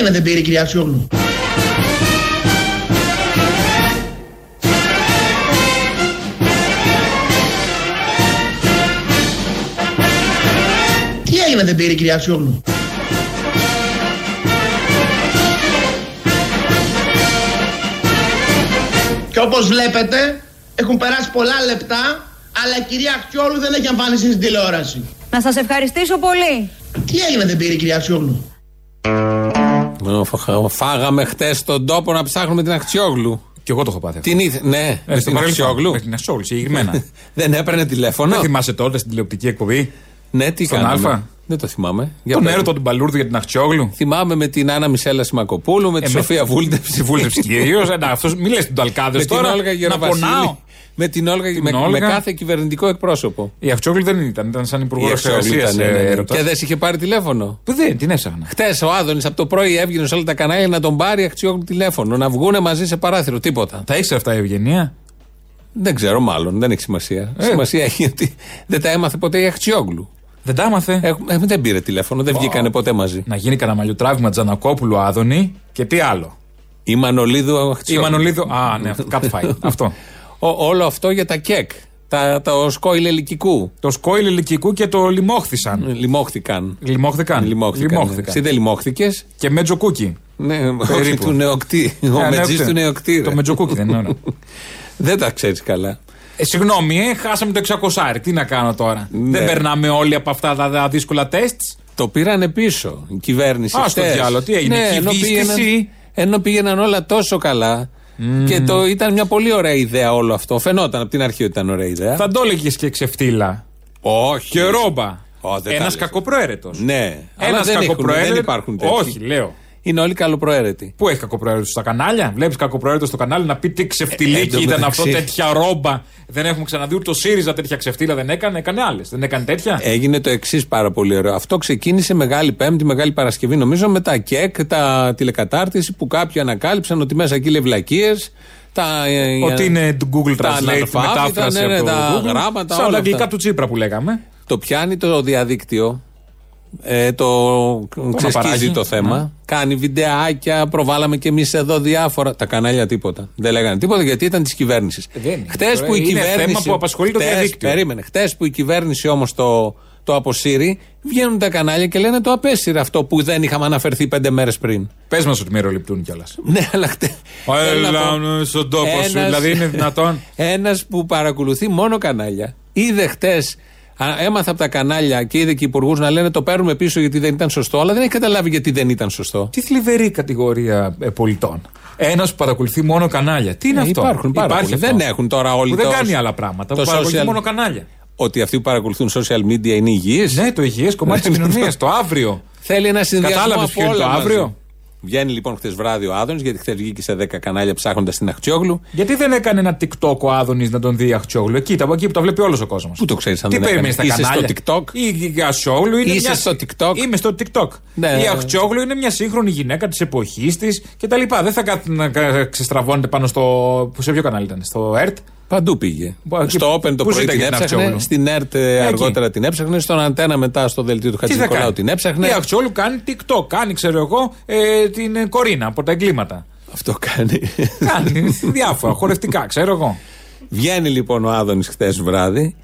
έγινε δεν πήρε η κυρία Αξιόγλου. Τι έγινε δεν πήρε η κυρία Αξιόγλου. Και όπως βλέπετε έχουν περάσει πολλά λεπτά αλλά η κυρία Αξιόγλου δεν έχει εμφανιστεί στην τηλεόραση. Να σας ευχαριστήσω πολύ. Τι έγινε δεν πήρε η κυρία Αξιόγλου. Φάγαμε χτες τον τόπο να ψάχνουμε την Αχτσιόγλου. Και εγώ το έχω πάθει. Την ήθε. Ναι, Ε, με στο την παρελθόν. Αχτσιόγλου. Με την Αξιόγλου, συγκεκριμένα. Δεν έπαιρνε τηλέφωνο. Δεν θυμάσαι τότε στην τηλεοπτική εκπομπή; Ναι, τι Στον κάναμε. Αλφα. Δεν το θυμάμαι. Για Τον πες. έρωτο του Μπαλούρδου για την Αχτσιόγλου. Θυμάμαι με την Άννα Μισέλα Σιμακοπούλου, με τη Ε, με- Σοφία Βούλτεψη. Στη βούλτεψη κυρίως. Μη λες του Ταλκάδε Με την τώρα. Όλγα Να Γεροβασίλη. πονάω. Με την Όλγα, Την με, με Όλγα. κάθε κυβερνητικό εκπρόσωπο. Η Αχτσιόγλου δεν ήταν, ήταν σαν υπουργό Η Αξιόγλου εργασία. ήταν, ναι, ναι, ναι. Και δεν σε είχε πάρει τηλέφωνο; Που δεν, την έσαγνα. Χτες ο Άδωνης από το πρωί έβγαινε σε όλα τα κανάλια να τον πάρει Αχτσιόγλου τηλέφωνο. Να βγούνε μαζί σε παράθυρο. Τίποτα. Τα ήξερε αυτά η Ευγενία; Δεν ξέρω, μάλλον. Δεν έχει σημασία. Ε. Σημασία έχει ότι δεν τα έμαθε ποτέ η Αχτσιόγλου. Δεν τα άμαθε. Ε, ε, δεν πήρε τηλέφωνο, δεν βγήκανε ποτέ μαζί. Να γίνει κανένα μαλλιοτράβημα Τζανακόπουλου Άδωνη και τι άλλο; Η Μανολίδου Η Αχτσιόγλου. Μανολίδου. Α, ναι, αυτό, κάπου φάει. αυτό. Ο- όλο αυτό για τα κεκ. Τα, το σκόιλ ελικικού. Το σκόιλ ηλικικού και το λιμόχθησαν. Λιμόχθηκαν. Λιμόχθηκαν. Λιμόχθηκαν. Εσύ δεν λιμόχθηκε. Και μετζοκούκι. Ναι, όχι Περίπου. του νεοκτή. Ο Ε, μετζής ναι, του νεοκτή. ρε. Το μετζοκούκι δεν είναι ωραίο. Δεν τα ξέρεις καλά. Ε, συγγνώμη, ε, χάσαμε το 600. Τι να κάνω τώρα; Ναι. Δεν περνάμε όλοι από αυτά τα, τα δύσκολα τεστς; Το πήρανε πίσω η κυβέρνηση. Α, στο χτες. διάλογο, τι έγινε, Ναι, ενώ κυβίστηση. πήγαιναν, ενώ πήγαιναν όλα τόσο καλά. Και το ήταν μια πολύ ωραία ιδέα όλο αυτό. Φαινόταν από την αρχή ότι ήταν ωραία ιδέα. Θα το έλεγες και ξεφτύλα. Όχι. Και ρόμπα. Ω, δεν τα Ένας λες. κακοπροαίρετος. Ναι, αλλά Ένα δεν, έχουν, δεν υπάρχουν τέτοιοι. Όχι, λέω. Είναι όλοι καλοπροαίρετοι. Πού έχει κακοπροαίρετος στα κανάλια; Βλέπεις κακοπροαίρετο στο κανάλι να πει τι Ε, ξεφτιλίκι εν τω ήταν μεταξύ. αυτό, τέτοια ρόμπα. Δεν έχουμε ξαναδεί ούτε το ΣΥΡΙΖΑ τέτοια ξεφτύλα δεν έκανε. Έκανε άλλες. Δεν έκανε τέτοια. Έγινε το εξής πάρα πολύ ωραίο. Αυτό ξεκίνησε Μεγάλη Πέμπτη, Μεγάλη Παρασκευή, νομίζω, με τα ΚΕΚ, τα τηλεκατάρτιση που κάποιοι ανακάλυψαν ότι μέσα εκεί λέει βλακίες. Τα, ε, Ότι είναι το Google τα Translate, αναλφάβητα, μετάφραση ναι, ναι, από το τα Google. γράμματα, Σαν όλα τα αυτά. αγγλικά του Τσίπρα που λέγαμε. Το πιάνει το διαδίκτυο. Ε, το ξεσκίζει παράγει, το θέμα. ναι. Κάνει βιντεάκια, προβάλαμε και εμείς εδώ διάφορα. Τα κανάλια τίποτα. Δεν λέγανε τίποτα γιατί ήταν της κυβέρνησης. Ε, δεν είναι. Χτες Τώρα που η είναι κυβέρνηση. θέμα που απασχολεί το χτες- διαδίκτυο. Περίμενε. Χτες που η κυβέρνηση όμως το, το αποσύρει, βγαίνουν τα κανάλια και λένε το απέσυρε αυτό που δεν είχαμε αναφερθεί πέντε μέρες πριν. Πες μας ότι μεροληπτούν κιόλας. Ναι, αλλά χτε. Έλα ναι, στον τόπο σου, δηλαδή είναι δυνατόν. Ένας που παρακολουθεί μόνο κανάλια. Είδε χτες, έμαθα από τα κανάλια και είδε και οι υπουργούς να λένε το παίρνουμε πίσω γιατί δεν ήταν σωστό, αλλά δεν έχει καταλάβει γιατί δεν ήταν σωστό. Τι θλιβερή κατηγορία ε, πολιτών. Ένας που παρακολουθεί μόνο κανάλια. Τι είναι Ε, αυτό; υπάρχουν πάρα Υπάρχει πολλοί. αυτός. Δεν έχουν τώρα όλοι Που δεν το- κάνει άλλα πράγματα. το Που παρακολουθεί social- μόνο κανάλια. Ότι αυτοί που παρακολουθούν social media είναι υγιείς; Ναι, το υγιές κομμάτι της κοινωνία. Το αύριο. Θέλει ένα συνδυασμό Κατάλαβες από ποιο είναι όλα το μαζί. αύριο; Βγαίνει λοιπόν χθες βράδυ ο Άδωνης, γιατί χθες βγήκε σε 10 κανάλια ψάχνοντας την Αχτσιόγλου. Γιατί δεν έκανε ένα TikTok ο Άδωνης να τον δει η Αχτσόγλου. Εκεί, τα- εκεί που τα βλέπει όλος ο κόσμος. Πού το ξέρεις αν Τι δεν περιμένει έκανε; στα Είσαι κανάλια; στο TikTok; Η, η Αχτσόγλου είναι. Είσαι μια... στο TikTok; Είμαι στο TikTok. Ναι. Η Αχτσόγλου είναι μια σύγχρονη γυναίκα της εποχής της κτλ. Δεν θα κάθεται να κα- ξεστραβώνεται πάνω στο. που σε ποιο κανάλι ήταν, στο ΕΡΤ. Παντού πήγε. Μπα, και στο Open το πού πρωί ζήταγε την την έψαχνε. Αχτσιόγλου; Στην ΕΡΤ ε, αργότερα την έψαχνε. Στον Αντένα μετά στο δελτίο του Τι θα Χατζηνικολάου κάνει; την έψαχνε. Η Αχτσόγλου κάνει TikTok. Κάνει, ξέρω εγώ, ε, την ε, Κορίνα από τα εγκλήματα. Αυτό κάνει. κάνει διάφορα, χορευτικά, ξέρω εγώ. Βγαίνει λοιπόν ο Άδωνης χθες βράδυ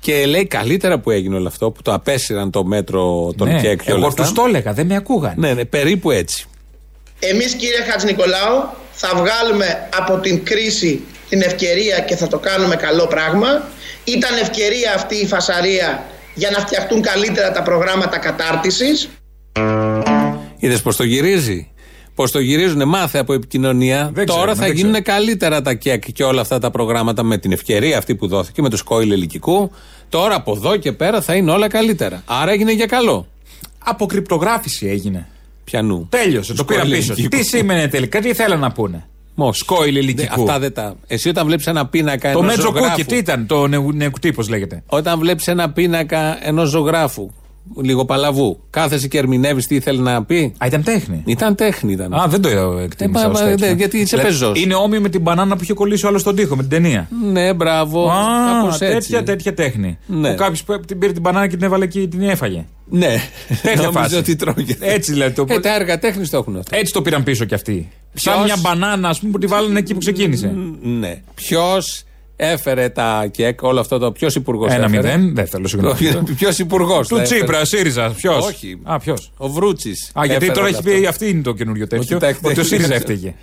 και λέει καλύτερα που έγινε όλο αυτό που το απέσυραν το μέτρο των Ναι, ΚΕΚ και όλα εγώ αυτά. τους το έλεγα, δεν με ακούγαν. Ναι, ναι, περίπου έτσι. Εμείς κύριε Χατζηνικολάου θα βγάλουμε από την κρίση την ευκαιρία και θα το κάνουμε καλό πράγμα. Ήταν ευκαιρία αυτή η φασαρία για να φτιαχτούν καλύτερα τα προγράμματα κατάρτισης. Είδες πώ το γυρίζει. Πώ το γυρίζουν, μάθε από επικοινωνία. Δεν Τώρα ξέρουμε, θα δεν γίνουν καλύτερα τα ΚΕΚ και όλα αυτά τα προγράμματα με την ευκαιρία αυτή που δόθηκε με το σκόιλ ελικικού. Τώρα από εδώ και πέρα θα είναι όλα καλύτερα. Άρα έγινε για καλό. Αποκρυπτογράφηση έγινε. Πιανού. Τέλειωσε, το πήρα Σκόιλ πίσω. ελικικού. Τι σήμαινε τελικά, τι θέλανε να πούνε; Μος. Σκόιλ Δε- ελικικού. Αυτά δεν τα. Εσύ όταν βλέπεις ένα πίνακα Το ενός μέτζο ζωγράφου- κούκι, τι ήταν, το νεου- νεουκτή, πώς λέγεται; Όταν βλέπεις ένα πίνακα ενός ζωγράφου, λίγο παλαβού, κάθεσαι και ερμηνεύεις τι ήθελε να πει. Α, ήταν τέχνη. Ήταν τέχνη, ήταν. Α, δεν το εκτίμησα. Ε, ως μα, τέτοιο. δε- γιατί είσαι Δηλαδή, πεζός. Είναι όμοιο με την μπανάνα που είχε κολλήσει ο άλλος στον τοίχο, με την ταινία. Ναι, μπράβο. Α, κάπως έτσι. τέτοια, τέτοια τέχνη. Ναι. Που κάποιος την πήρε την μπανάνα και την έβαλε και την έφαγε. Ναι, Τέτοια νόμιζα φάση. ότι τρώγεται. Έτσι λέτε. Ε, τα έργα τέχνης το έχουν αυτό. Έτσι το πήραν πίσω κι αυτοί. Σαν Ποιος; μια μπανάνα, ας πούμε, που τη βάλανε εκεί που ξεκίνησε. Ναι. Ποιος έφερε τα ΚΕΚ, όλο αυτό το. Ποιος υπουργός Ένα έφερε; μηδέν. Δεν θέλω, συγγνώμη. Ποιο υπουργός. Του Τσίπρα, ΣΥΡΙΖΑ. Ποιος; Όχι. Α, ποιος; Ο Βρούτσης. Α, γιατί τώρα έχει πει αυτή είναι το καινούριο τέτοιο. τα εκτέλεσε. Ότι ο ΣΥΡΙΖΑ έφταιγε.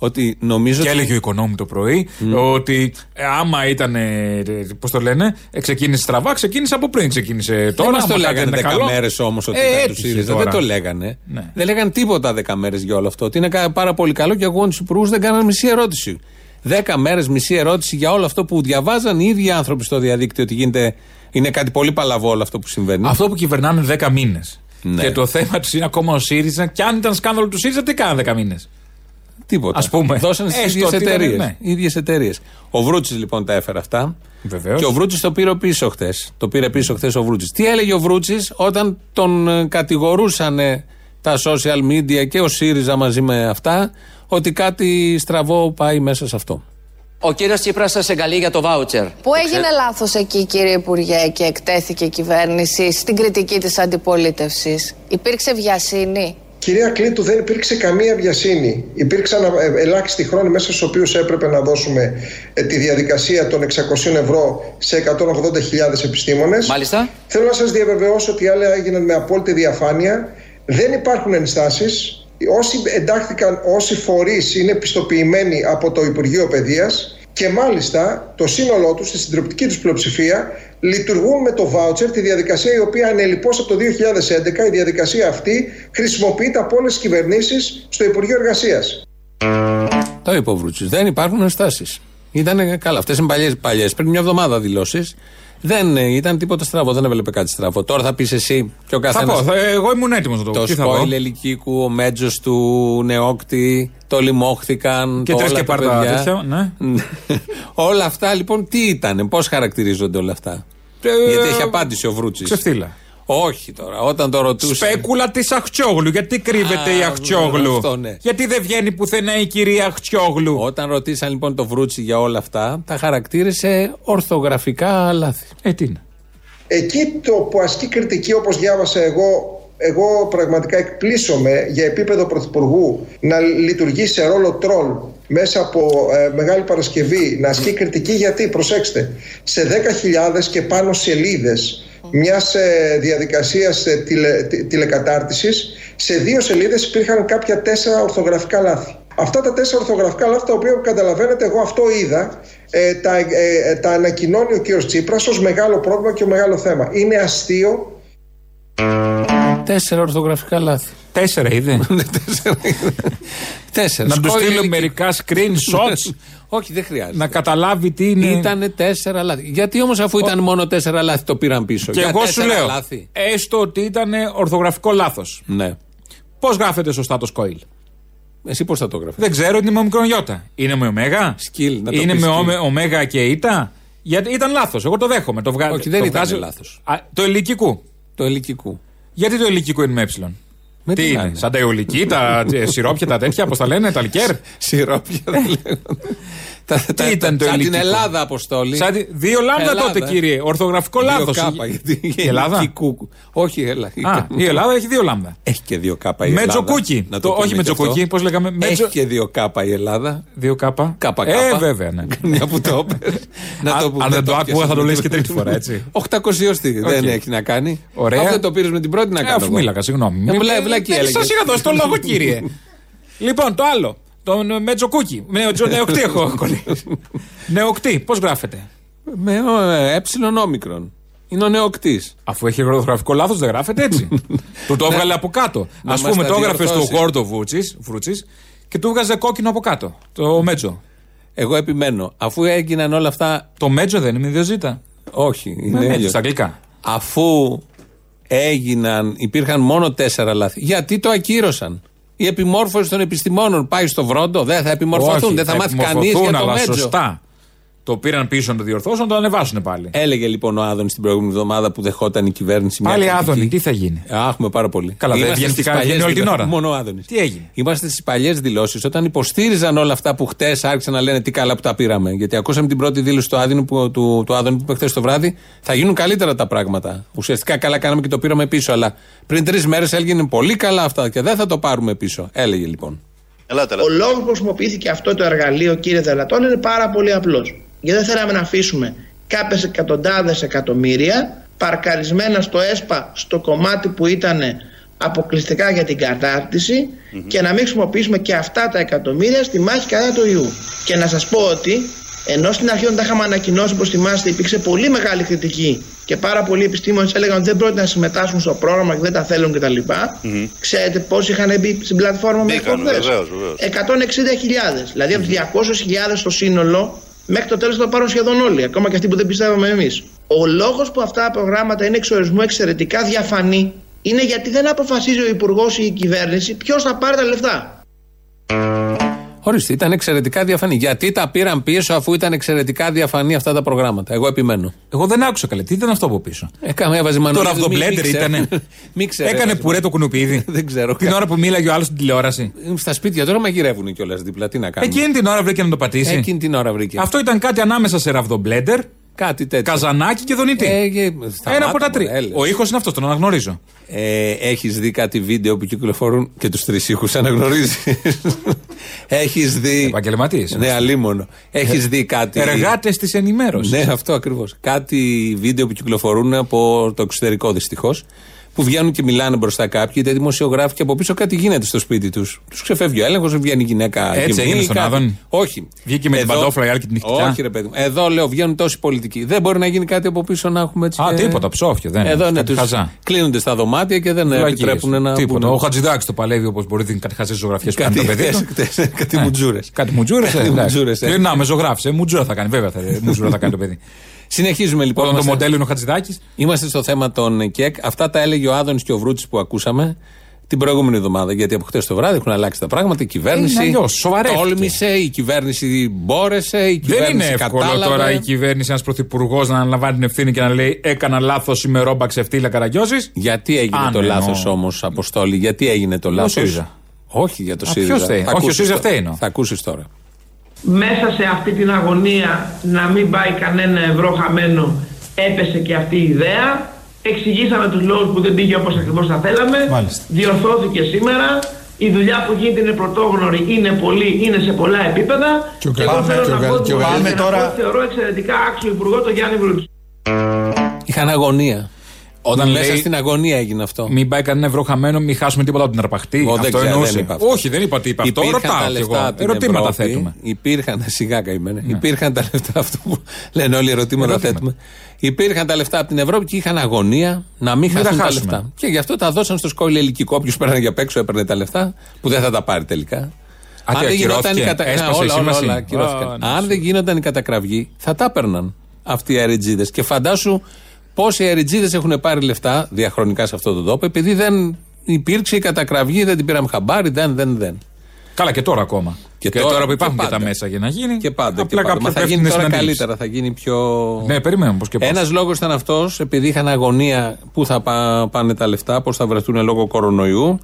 Ότι νομίζω. Και ότι- έλεγε ο οικονόμη το πρωί ότι ε, άμα ήταν. Πώς το λένε, ε, ξεκίνησε στραβά, ξεκίνησε από πριν. Ξεκίνησε τώρα. Δεν μας το άμα κάτι λέγανε είναι 10 καλό. μέρες όμως ότι Ε, ήταν του έτυχε ΣΥΡΙΖΑ. τώρα. Δεν το λέγανε. Ναι. Δεν λέγανε τίποτα 10 μέρες για όλο αυτό. Ότι είναι κα- πάρα πολύ καλό και εγώ τους υπουργούς δεν κάνανε μισή ερώτηση. 10 μέρες μισή ερώτηση για όλο αυτό που διαβάζαν οι ίδιοι άνθρωποι στο διαδίκτυο ότι γίνεται. Είναι κάτι πολύ παλαβό όλο αυτό που συμβαίνει. Αυτό που κυβερνάνε 10 μήνες. Ναι. Και το θέμα τους είναι ακόμα ο ΣΥΡΙΖΑ. Και αν ήταν σκάνδαλο του ΣΥΡΙΖΑ, τι κάνανε 10 μήνες; Τίποτα. Ας πούμε. Δώσανε στις Έστω ίδιες ότι ήταν, εταιρείε. ναι. ίδιες εταιρείες. Ο Βρούτσης λοιπόν τα έφερε αυτά. Βεβαίως. Και ο Βρούτσης το πήρε πίσω χθες. Το πήρε πίσω χθες ο Βρούτσης. Τι έλεγε ο Βρούτσης όταν τον ε, κατηγορούσαν ε, τα social media και ο ΣΥΡΙΖΑ μαζί με αυτά ότι κάτι στραβό πάει μέσα σε αυτό. Ο κύριος Τσίπρας σας εγκαλεί για το βάουτσερ. Πού έγινε λάθος εκεί κύριε Υπουργέ και εκτέθηκε η κυβέρνηση στην κριτική της αντιπολίτευσης; Υπήρξε βιασύνη; Κυρία Κλήτου, δεν υπήρξε καμία βιασύνη. Υπήρξαν ε, ελάχιστοι χρόνοι μέσα στους οποίους έπρεπε να δώσουμε ε, τη διαδικασία των 600 ευρώ σε 180.000 επιστήμονες. Μάλιστα. Θέλω να σας διαβεβαιώσω ότι άλλα έγιναν με απόλυτη διαφάνεια. Δεν υπάρχουν ενστάσεις. Όσοι εντάχθηκαν, όσοι φορείς είναι επιστοποιημένοι από το Υπουργείο Παιδείας και μάλιστα το σύνολό τους, στη συντριπτική τους πλειοψηφία, λειτουργούν με το βάουτσερ, τη διαδικασία η οποία ανελειπώς από το 2011, η διαδικασία αυτή χρησιμοποιείται από όλες τις κυβερνήσεις στο Υπουργείο Εργασίας. Το είπε ο Βρούτσης. Δεν υπάρχουν ενστάσεις. Ήταν καλά. Αυτές είναι παλιές. Παλιές. Πριν μια εβδομάδα δηλώσεις. Δεν ε, ήταν τίποτα στραβό. Δεν έβλεπε κάτι στραβό. Τώρα θα πεις εσύ και ο Θα καθένα. πω, θα- εγώ ήμουν έτοιμος να το πω. Το Τι θα πω; σπόιλ ελικίκου, ο μέτζος του νεόκτη, το λιμόχθηκαν. Και το τρεις όλα και τα πάρτα παιδιά. τέτοια, ναι. όλα αυτά λοιπόν τι ήταν, πώς χαρακτηρίζονται όλα αυτά; Ε, Γιατί έχει απάντηση ο Βρούτσης. Ξεφτύλα. Όχι τώρα, όταν το ρωτούσε. Σπέκουλα της Αχτσόγλου. Γιατί κρύβεται Α, η Αχτσόγλου; αυτό, ναι. Γιατί δεν βγαίνει πουθενά η κυρία Αχτσόγλου; Όταν ρωτήσαν λοιπόν το Βρούτση για όλα αυτά, τα χαρακτήρισε ορθογραφικά λάθη. Ε, τι είναι; Εκεί το που ασκεί κριτική όπως διάβασα εγώ εγώ πραγματικά εκπλήσωμαι για επίπεδο πρωθυπουργού να λειτουργεί σε ρόλο τρόλ μέσα από ε, Μεγάλη Παρασκευή να ασκεί κριτική γιατί, προσέξτε, σε 10.000 και πάνω σελίδες μιας ε, διαδικασίας ε, τηλε, τι- τηλεκατάρτισης σε δύο σελίδες υπήρχαν κάποια τέσσερα ορθογραφικά λάθη. Αυτά τα τέσσερα ορθογραφικά λάθη τα οποία καταλαβαίνετε εγώ αυτό είδα ε, τα, ε, ε, τα ανακοινώνει ο κύριος Τσίπρας ως μεγάλο πρόβλημα και μεγάλο θέμα. Είναι αστείο Τέσσερα ορθογραφικά λάθη. Τέσσερα είδε. Τέσσερα. να τους Σπόιλ στείλω ελικίκου. μερικά screenshots Όχι, δεν χρειάζεται. να καταλάβει τι είναι. Ήταν τέσσερα λάθη. Γιατί όμως, αφού ήταν μόνο τέσσερα λάθη, το πήραν πίσω; Και Για εγώ σου τέσσερα λέω, Λάθη. έστω ότι ήταν ορθογραφικό λάθος. Ναι. Πώς γράφεται σωστά το σκόιλ; Εσύ πώς θα το έγραφε. Δεν ξέρω, είναι με ομικρόν γιώτα. Είναι με ωμέγα; Σκύλ, να το Είναι πεις με σκύλ. ωμε- ωμέγα και ήττα. Γιατί ήταν λάθος. Εγώ το δέχομαι. Το βγα... Όχι, δεν το ήταν βγάζει- λάθος. Α, το ελικικού. Το ελικικού. Γιατί το ελικικό είναι με ε; Με τι τι να είναι, είναι. σαν τα αιωλική, τα ε, σιρόπια, τα τέτοια, πώ τα λένε, τα λικέρ. Σιρόπια δεν λέγονται. Τα- τα- ήταν το Σαν την ελικικό; Ελλάδα, Αποστόλη. Σαν τη- δύο λάμδα Ελλάδα. τότε, κύριε. Ορθογραφικό Δύο λάθος. κάπα, γιατί Η Ελλάδα; ελικικού. Όχι, έλα. Α, η Ελλάδα έχει δύο λάμδα. Έχει και δύο κάπα η Ελλάδα. Μετζοκούκι. Να Το- πούμε όχι και μετζοκούκι, αυτό. πώς λέγαμε, μετζο- Έχει και δύο κάπα η Ελλάδα. Δύο κάπα. Κάπα Ε, κάπα. βέβαια, ναι. Μια που το έπαιρες. Α, αν δεν το άκουγα, θα το λες και τρίτη φορά, έτσι. 800 δεν έχει να κάνει. Ωραία. Αυτό το πήρες με την πρώτη να Ε, κάνω. Αφού εγώ. μίλαγα, συγγνώμη. Ε, βλά- βλάκι έλεγες. Σας είχα δώσει το λόγο, κύριε. λοιπόν, το άλλο. Τον ε, Μετζοκούκι. Μετζο- Νεοκτή έχω κολλήσει. Νεοκτή, πώς γράφεται; Με ο, ε, έψιλον όμικρον. Είναι ο νεοκτής. Αφού έχει ορθογραφικό λάθος, δεν γράφεται έτσι. του το έβγαλε από κάτω. Να Α μας πούμε, τα το έγραφε στο διορθώσεις. γόρτο Βρούτση και του έβγαζε κόκκινο από κάτω. Το μέτζο. Εγώ επιμένω. Αφού έγιναν όλα αυτά. Το μέτζο δεν είναι με δύο ζήτα. Όχι, Με είναι μέτζο έλιος. στα αγγλικά. Αφού έγιναν, υπήρχαν μόνο τέσσερα λάθη. Γιατί το ακύρωσαν; Η επιμόρφωση των επιστημόνων πάει στο βρόντο, δεν θα επιμορφωθούν, Όχι, δεν θα, μάθει κανείς για επιμορφωθούν, το αλλά μέτζο. σωστά. Το πήραν πίσω να το διορθώσουν, να το ανεβάσουν πάλι. Έλεγε λοιπόν ο Άδωνης την προηγούμενη εβδομάδα που δεχόταν η κυβέρνηση. μια Πάλι κριτική. Άδωνη, τι θα γίνει; Α, Έχουμε πάρα πολύ. Καλά, δεν Είμαστε βγαίνει στις και κανένα, παλιές βγαίνει όλη την δηλώσεις. ώρα. Μόνο ο Άδωνης. Τι έγινε; Είμαστε στις παλιές δηλώσεις όταν υποστήριζαν όλα αυτά που χτες άρχισαν να λένε τι καλά που τα πήραμε. Γιατί ακούσαμε την πρώτη δήλωση του Άδωνη που, του, του Άδωνη που είπε χθες το βράδυ. Θα γίνουν καλύτερα τα πράγματα. Ουσιαστικά καλά κάναμε και το πήραμε πίσω. Αλλά πριν τρεις μέρες έλεγε πολύ καλά αυτά και δεν θα το πάρουμε πίσω. Έλεγε λοιπόν. Ελάτε, Ο ελάτε. λόγος που χρησιμοποιήθηκε αυτό το εργαλείο, κύριε Δελατών, είναι πάρα πολύ απλός. Γιατί δεν θέλαμε να αφήσουμε κάποιες εκατοντάδες εκατομμύρια παρκαρισμένα στο ΕΣΠΑ στο κομμάτι που ήταν αποκλειστικά για την κατάρτιση και να μην χρησιμοποιήσουμε και αυτά τα εκατομμύρια στη μάχη κατά του ιού. Και να σας πω ότι ενώ στην αρχή όταν τα είχαμε ανακοινώσει, όπως θυμάστε, υπήρξε πολύ μεγάλη κριτική και πάρα πολλοί επιστήμονες έλεγαν ότι δεν πρόκειται να συμμετάσχουν στο πρόγραμμα και δεν τα θέλουν κτλ. Ξέρετε πόσοι είχαν μπει στην πλατφόρμα μέχρι Μπήκαν, χθες; βεβαίως, βεβαίως. 160.000. Δηλαδή από του 200.000 στο σύνολο, μέχρι το τέλος θα το πάρουν σχεδόν όλοι, ακόμα και αυτοί που δεν πιστεύαμε εμείς. Ο λόγος που αυτά τα προγράμματα είναι εξορισμού εξαιρετικά διαφανή είναι γιατί δεν αποφασίζει ο Υπουργός ή η κυβέρνηση ποιος θα πάρει τα λεφτά. Ορίστε, ήταν εξαιρετικά διαφανή. Γιατί τα πήραν πίσω αφού ήταν εξαιρετικά διαφανή αυτά τα προγράμματα. Εγώ επιμένω. Εγώ δεν άκουσα καλά. Τι ήταν αυτό από πίσω; Έκαμε, έβαζε Το μανούλα. ραυδομπλέντερ ήτανε. Μην ξέρω. Έκανε πουρέ το κουνουπίδι. Δεν ξέρω. Την ώρα που μίλαγε ο άλλος στην τηλεόραση. Στα σπίτια τώρα μαγειρεύουν κιόλας δίπλα. Τι να κάνουμε; Εκείνη την ώρα βρήκε να το πατήσει. Εκείνη την ώρα βρήκε. Αυτό ήταν κάτι ανάμεσα σε ραυδομπλέντερ, Κάτι τέτοιο. καζανάκι και δονητή. Ε, ε, σταμάτα, Ένα από τα μωρέ, τρία. έλες. Ο ήχος είναι αυτός, τον αναγνωρίζω. Ε, Έχεις δει κάτι βίντεο που κυκλοφορούν και τους τρεις ήχους αναγνωρίζεις; Έχεις δει. Επαγγελματίες. Ναι, αλίμονο. Έχεις δει κάτι. Εργάτες της ενημέρωσης. Ναι, αυτό ακριβώς. Κάτι βίντεο που κυκλοφορούν από το εξωτερικό δυστυχώς. Που βγαίνουν και μιλάνε μπροστά κάποιοι, είτε δημοσιογράφοι και από πίσω κάτι γίνεται στο σπίτι τους. Τους ξεφεύγει ο έλεγχος, βγαίνει η γυναίκα. Έτσι γυμνή, έγινε στον κάτι. Άδωνη; Όχι. Βγήκε με την παντόφλα η άλλη και την νυχτικά; Όχι, ρε παιδί μου. Εδώ λέω βγαίνουν τόσοι πολιτικοί. Δεν μπορεί να γίνει κάτι από πίσω να έχουμε έτσι. Α, και- τίποτα, ψόφιο, δεν είναι. Εδώ ναι, Κάτι τους χαζά. κλείνονται στα δωμάτια και δεν Βλακίες. επιτρέπουν να. Τίποτα. μπουν. Ο Χατζηδάκης το παλεύει όπως μπορείτε κάτι χαζές ζωγραφιές που κάνει το Κάτι παιδί. του. χθες, κάτι Ναι. μουτζούρες. Κάτι μουτζούρες. Κάτι μουτζούρες, ε. Να, με ζωγράφησε. Μουτζούρα θα κάνει, βέβαια. Θα, μουτζούρα θα κάνει το παιδί. Συνεχίζουμε λοιπόν. Όταν το Είμαστε- μοντέλο είναι ο Χατζηδάκης. Είμαστε στο θέμα των ΚΕΚ. Αυτά τα έλεγε ο Άδωνης και ο Βρούτση που ακούσαμε την προηγούμενη εβδομάδα. Γιατί από χτες το βράδυ έχουν αλλάξει τα πράγματα. Η κυβέρνηση Είναι αλλιώς, σοβαρεύτηκε. τόλμησε, η κυβέρνηση μπόρεσε, η Δεν κυβέρνηση είναι εύκολο κατάλαβε. τώρα η κυβέρνηση, ένας πρωθυπουργός να αναλαμβάνει την ευθύνη και να λέει Έκανα λάθος, είμαι ρόμπα ξεφτύλα καραγκιόζης. Γιατί έγινε Αν το εννοώ. λάθος όμως, Αποστόλη, γιατί έγινε το λάθος; ΣΥΡΙΖΑ. Όχι για το Α, ΣΥΡΙΖΑ. ποιος φταίει; Θα Όχι, ο ακούσεις ΣΥΡΙΖΑ τώρα. φταίει εννοώ. Θα ακούσεις τώρα. Μέσα σε αυτή την αγωνία να μην πάει κανένα ευρώ χαμένο έπεσε και αυτή η ιδέα εξηγήσαμε τους λόγους που δεν πήγε όπως ακριβώς θα θέλαμε Μάλιστα. διορθώθηκε σήμερα η δουλειά που γίνεται είναι πρωτόγνωρη, είναι πολύ, είναι σε πολλά επίπεδα Και ο εγώ Γα- θέλω και ο να Γα- πω και ο ότι Γα- να τώρα- πω, θεωρώ εξαιρετικά άξιο υπουργό τον Γιάννη Βρούτση. Είχαν αγωνία. Όταν Μέσα λέει στην αγωνία έγινε αυτό. Μην πάει κανένα ευρώ χαμένο, μην χάσουμε τίποτα από την αρπαχτή. Εγώ δεν Αυτό ξέρω, εννοούσε. δεν είπα αυτό. Όχι, δεν είπα ότι είπα αυτό. Υπήρχαν Ρωτάω τα κι λεφτά εγώ. από την Ερωτήματα Ευρώπη, θέτουμε. Υπήρχαν, σιγά καημένα. Υπήρχαν τα λεφτά, αυτό που λένε όλοι ερωτήματα Ερωτήματα. θέτουμε. Υπήρχαν τα λεφτά από την Ευρώπη και είχαν αγωνία να μην Μην τα χάσουν τα χάσουμε. λεφτά. Και γι' αυτό τα δώσαν στο σκόιλ ελικικό. Όποιος πέρανε για παίξω έπαιρνε τα λεφτά, που δεν θα τα πάρει τελικά. τι, ακυρώθηκε; Έσπασε η όλα, όλα, σύμβαση; όλα ακυρώθηκαν. Α, ναι, Αν δεν γίνονταν η κατακραυγή, θα τα έπαιρναν αυτοί οι αεριτζίδε. Και φαντάσου πόσοι αεριτζίδες έχουν πάρει λεφτά διαχρονικά σε αυτόν τον τόπο, επειδή δεν υπήρξε η κατακραυγή, δεν την πήραμε χαμπάρι, δεν, δεν, δεν. Καλά και τώρα ακόμα. Και Και, τώρα- τώρα, που υπάρχουν και και, τα πάντα. μέσα για να γίνει. Και πάντα. Απλά Και πάντα. κάποιοι Μα θα πέφτουν γίνει τώρα στην αντίληψη. καλύτερα, θα γίνει πιο. Ναι, περιμένουμε πώς και πώς. Ένας λόγος ήταν αυτός, επειδή είχαν αγωνία πού θα πά- πάνε τα λεφτά, πώς θα βρεθούν λόγω κορονοϊού.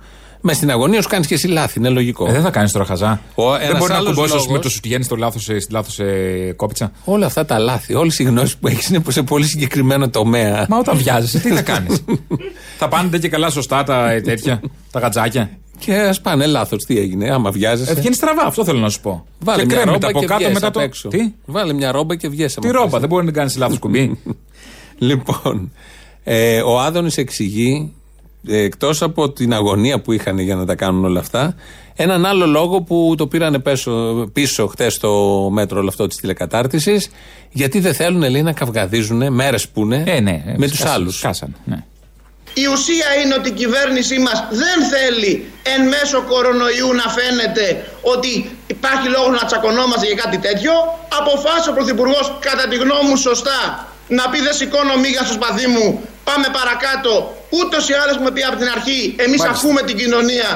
Με στην αγωνία σου κάνεις και εσύ λάθη, είναι λογικό. Ε, δεν θα κάνεις τώρα χαζά. Ο- δεν ένας μπορείς να άλλος κουμπώσεις λόγος- με το σου πηγαίνει στο λάθος, ε, στη λάθος ε, κόπιτσα. Όλα αυτά τα λάθη, όλε οι γνώσει που έχεις είναι σε πολύ συγκεκριμένο τομέα. Μα όταν βιάζεσαι, τι θα κάνεις. θα πάνε και καλά σωστά τα ε, τέτοια, τα γατζάκια. Και ας πάνε λάθος, τι έγινε, άμα βιάζεσαι. Ε, βγαίνεις στραβά, αυτό θέλω να σου πω. Βάλε και μια κρέμεται ρόμπα από και κάτω βγες μετά απ' το. έξω. Τι, Βάλε μια ρόμπα και βγες τι από ρόμπα, αυτό. δεν μπορεί να κάνεις λάθος κουμπί. Λοιπόν, ε, ο Άδωνης εξηγεί, ε, εκτός από την αγωνία που είχαν για να τα κάνουν όλα αυτά, έναν άλλο λόγο που το πήρανε πίσω, πίσω χτες στο μέτρο όλο αυτό της τηλεκατάρτισης, γιατί δεν θέλουν λέει, να καυγαδίζουν μέρες που είναι ε, ναι, ε, με τους σκάσαν, άλλους. Σκάσαν, ναι. Η ουσία είναι ότι η κυβέρνησή μας δεν θέλει εν μέσω κορονοϊού να φαίνεται ότι υπάρχει λόγος να τσακωνόμαστε για κάτι τέτοιο. Αποφάσισε ο Πρωθυπουργός κατά τη γνώμη μου σωστά να πει δεν σηκώνω μίγα στο σπαθί μου, πάμε παρακάτω. Ούτως ή άλλως έχουμε πει από την αρχή, εμείς Μάλιστα. ακούμε την κοινωνία.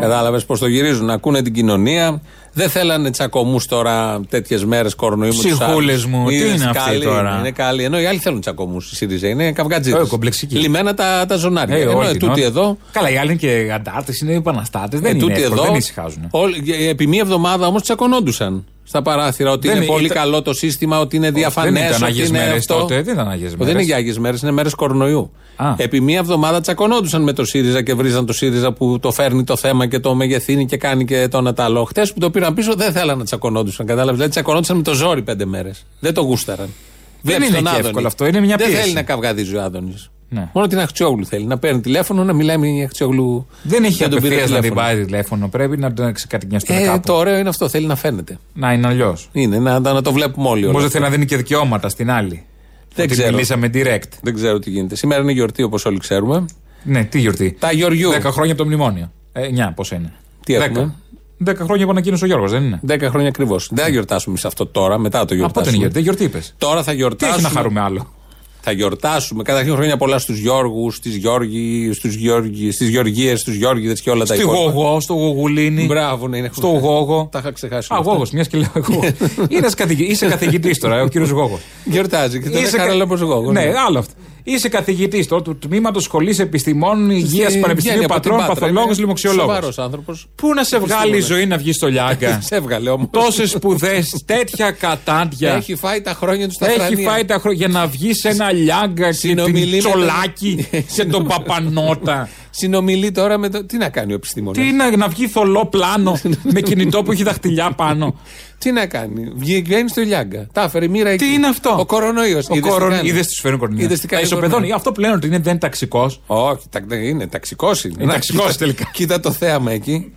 Κατάλαβες πώς το γυρίζουν. Ακούνε την κοινωνία. Δεν θέλανε τσακωμούς τώρα τέτοιες μέρες κορονοϊού με τους Ψυχούλες άλλους. μου, τι Είδες, είναι αυτή καλή τώρα; Είναι, είναι καλή. Ενώ οι άλλοι θέλουν τσακωμούς. Η ΣΥΡΙΖΑ είναι καυγατζίδε. Ε, κομπλεξική. Λιμένα τα, τα ζωνάρια. Ε, Ενώ όχι, τούτοι νο- εδώ. Καλά, οι άλλοι είναι και αντάρτες, είναι επαναστάτες. Δεν ε, είναι τούτοι εύκολο, εδώ. δεν ησυχάζουν. όλοι- ε, επί μία εβδομάδα όμως τσακωνόντουσαν στα παράθυρα ότι Δεν είναι ήταν- πολύ καλό το σύστημα, ότι είναι διαφανέ. δεν ήταν ότι Άγιες είναι μέρες αυτό. τότε, δεν ήταν Άγιες Δεν μέρες. είναι για Άγιες μέρες, είναι μέρες κορονοϊού. Α. Επί μία εβδομάδα τσακωνόντουσαν με το ΣΥΡΙΖΑ και βρίζαν το ΣΥΡΙΖΑ που το φέρνει το θέμα και το μεγεθύνει και κάνει και το ένα τ' άλλο. Χτες που το πήραν πίσω δεν θέλανε να τσακωνόντουσαν. Κατάλαβες. Δηλαδή τσακωνόντουσαν με το ζόρι πέντε μέρες. Δεν το γούσταραν. Βλέπεις είναι τον και Άδωνη. εύκολο αυτό, είναι μια Δεν πίεση. θέλει να καυγαδίζει ο Άδωνης. Ναι. Μόνο την Αχτσιόγλου θέλει. Να παίρνει τηλέφωνο, να μιλάει με την Αχτσιόγλου. Δεν έχει τον πήρε απευθεία να την τηλέφωνο. πάρει τηλέφωνο. Πρέπει να την ξεκατοικιαστούν Ε, κάπου. το ωραίο είναι αυτό. Θέλει να φαίνεται. Να είναι αλλιώς. Είναι να, να το βλέπουμε όλοι. όλο Όμω δεν αυτό. θέλει να δίνει και δικαιώματα στην άλλη. Δεν Ότι ξέρω. Μιλήσαμε direct. Δεν ξέρω τι γίνεται. Σήμερα είναι γιορτή όπως όλοι ξέρουμε. Ναι, τι γιορτή; Τα Γεωργιού. 10 χρόνια από το μνημόνιο. Ε, 9 πόσο είναι; Τι έχουμε; 10 χρόνια που ανακοίνωσε ο Γιώργος, δεν είναι; 10 χρόνια ακριβώς. Δεν θα γιορτάσουμε σε αυτό τώρα, μετά το Από γιορτάσουμε. πότε είναι γιορτή, γιορτή είπες; Τώρα θα Τι γιορτάσουμε. έχει να χαρούμε άλλο; Θα γιορτάσουμε. Καταρχήν χρόνια πολλά στους Γιώργους, στις Γιώργοι, στους Γιώργοι, στις Γεωργίες, στους Γιώργιδε και όλα τα Στη υπόλοιπα. Γόγο, στο Γογουλίνι. Μπράβο, ναι, είναι Στο Γόγο. Τα είχα ξεχάσει. Α, όλα αυτά. Γόγο, μιας και λέω εγώ. Είσαι καθηγη- Είσαι καθηγητής τώρα, ο κύριος Γόγο. Γιορτάζει και τον Είσαι έκανα κα- λόγο Γόγο. Ναι, άλλο αυτό. Είσαι καθηγητής τώρα του τμήματος Σχολής Επιστημών Υγείας Στη- Πανεπιστημίου βγαίνει από την Πατρών, Πάτρα, Παθολόγος, είναι Λοιμοξιολόγος. Σοβαρός άνθρωπος. Πού να σε βγάλει η Επιστήμονας. ζωή να βγεις στο Λιάγκα; Σε έβγαλε όμως. Τόσες σπουδές, τέτοια κατάντια. Έχει φάει τα χρόνια του στα Έχει θρανία. φάει τα χρόνια για να βγεις σε ένα λιάγκα και Συνομιλεί την με τον- τσολάκι και τον παπανότα. Συνομιλεί τώρα με το. Τι να κάνει ο επιστήμονας; Τι να, να βγει θολό πλάνο με κινητό που έχει δαχτυλιά πάνω. Τι να κάνει; Βγει- Βγαίνει στο Λιάγκα. Τα έφερε η μοίρα εκεί. Τι είναι αυτό; Ο κορονοϊός. Ο κορον... Είδες του φέρνουν κορονοϊός; Είδες τι κάνει Τα ο ισοπεδώνει. κορονοϊός. Αυτό που λένε ότι είναι, δεν είναι ταξικός. Όχι, τα- δεν είναι ταξικός είναι. Είναι Να, ταξικός κοίτα- τελικά. Κοίτα το θέαμα εκεί.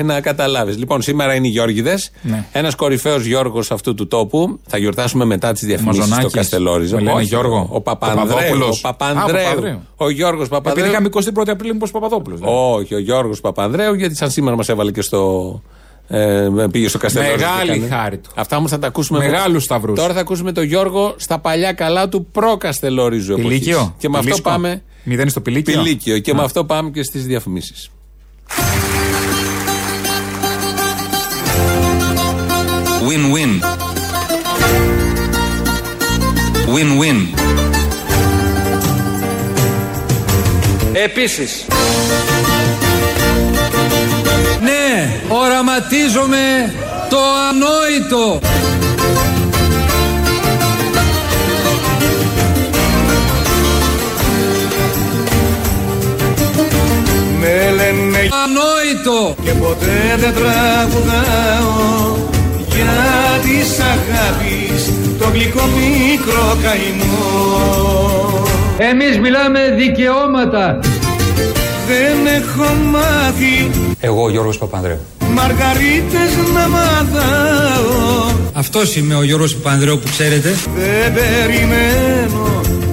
Ε, Να καταλάβεις. Λοιπόν, σήμερα είναι οι Γιώργιδε. Ναι. Ένας κορυφαίος Γιώργος αυτού του τόπου. Θα γιορτάσουμε μετά τις διαφημίσεις στο Μαζονάκης. Καστελόριζο. Με λένε Όχι, Γιώργο. Ο Παπανδρέου. Παπαδόπουλος. Ο Παπανδρέου. Α, Παπανδρέου. Ο Γιώργος Επειδή Παπανδρέου. είχαμε 21 Απριλίου μήπως Παπαδόπουλος. Όχι, ο Γιώργος Παπανδρέου, γιατί σαν σήμερα μας έβαλε και στο. Ε, πήγε στο Καστελόριζο. και Μεγάλη έκανε. χάρη του. Αυτά όμως θα τα ακούσουμε. Μεγάλους σταυρούς. Τώρα θα ακούσουμε τον Γιώργο στα παλιά καλά του προ-Καστελόριζο. εποχής. Πηλίκιο; Και με αυτό Πηλίσκο; πάμε. Μηδέν στο πηλίκιο; Πηλίκιο. Και με Α. αυτό πάμε και στις διαφημίσεις. Win-win. Win-win. Επίσης, Ναι, οραματίζομαι το ανόητο. Με λένε Ανόητο. και ποτέ δεν τραγουδάω για της αγάπης το γλυκό μικρό καημό Εμείς μιλάμε δικαιώματα. Δεν έχω μάθει Εγώ Γιώργος Παπανδρέου. μαργαρίτες να μάθαω Αυτός είμαι ο Γιώργος Παπανδρέου που ξέρετε. Δεν περιμένω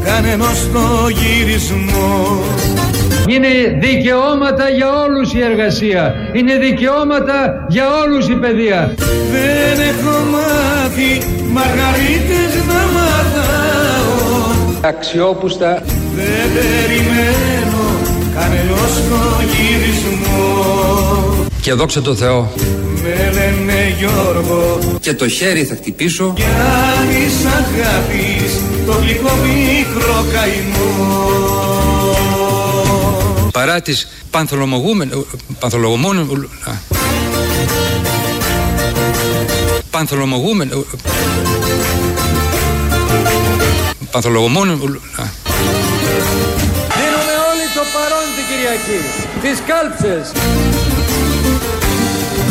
κανένας το γυρισμό Είναι δικαιώματα για όλους η εργασία. Είναι δικαιώματα για όλους η παιδεία. Δεν έχω μάθει μαργαρίτες να μάθαω Αξιόπουστα. Δεν περιμένω κανένας το γυρισμό Και δόξα τω Θεώ. Με λένε Γιώργο Και το χέρι θα χτυπήσω. για της αγάπης το γλυκό μικρό καημό Παρά τις πανθολομογούμενες... Πανθολογομόνες... Πανθολομογούμενες... Πανθολογομόνες... Δίνουμε όλοι το παρόν την Κυριακή. Τις κάλψες.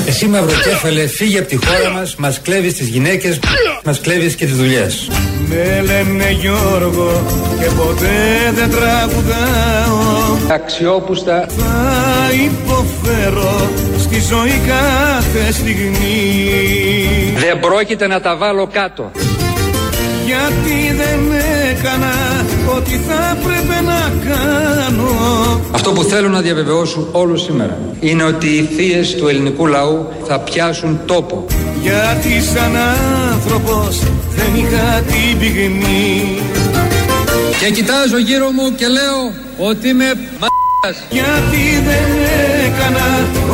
Εσύ μαυροκέφαλε φύγε από τη χώρα μας, μας κλέβεις τις γυναίκες, μας κλέβεις και τις δουλειές. Με λένε Γιώργο και ποτέ δεν τραγουδάω Αξιόπουστα Θα υποφέρω στη ζωή κάθε στιγμή δεν πρόκειται να τα βάλω κάτω. Γιατί δεν έκανα ό,τι θα έπρεπε να κάνω. Αυτό που θέλω να διαβεβαιώσω όλους σήμερα είναι ότι οι θείες του ελληνικού λαού θα πιάσουν τόπο. Γιατί σαν άνθρωπος δεν είχα την πυγμή. Και κοιτάζω γύρω μου και λέω ότι είμαι μας. Γιατί δεν έκανα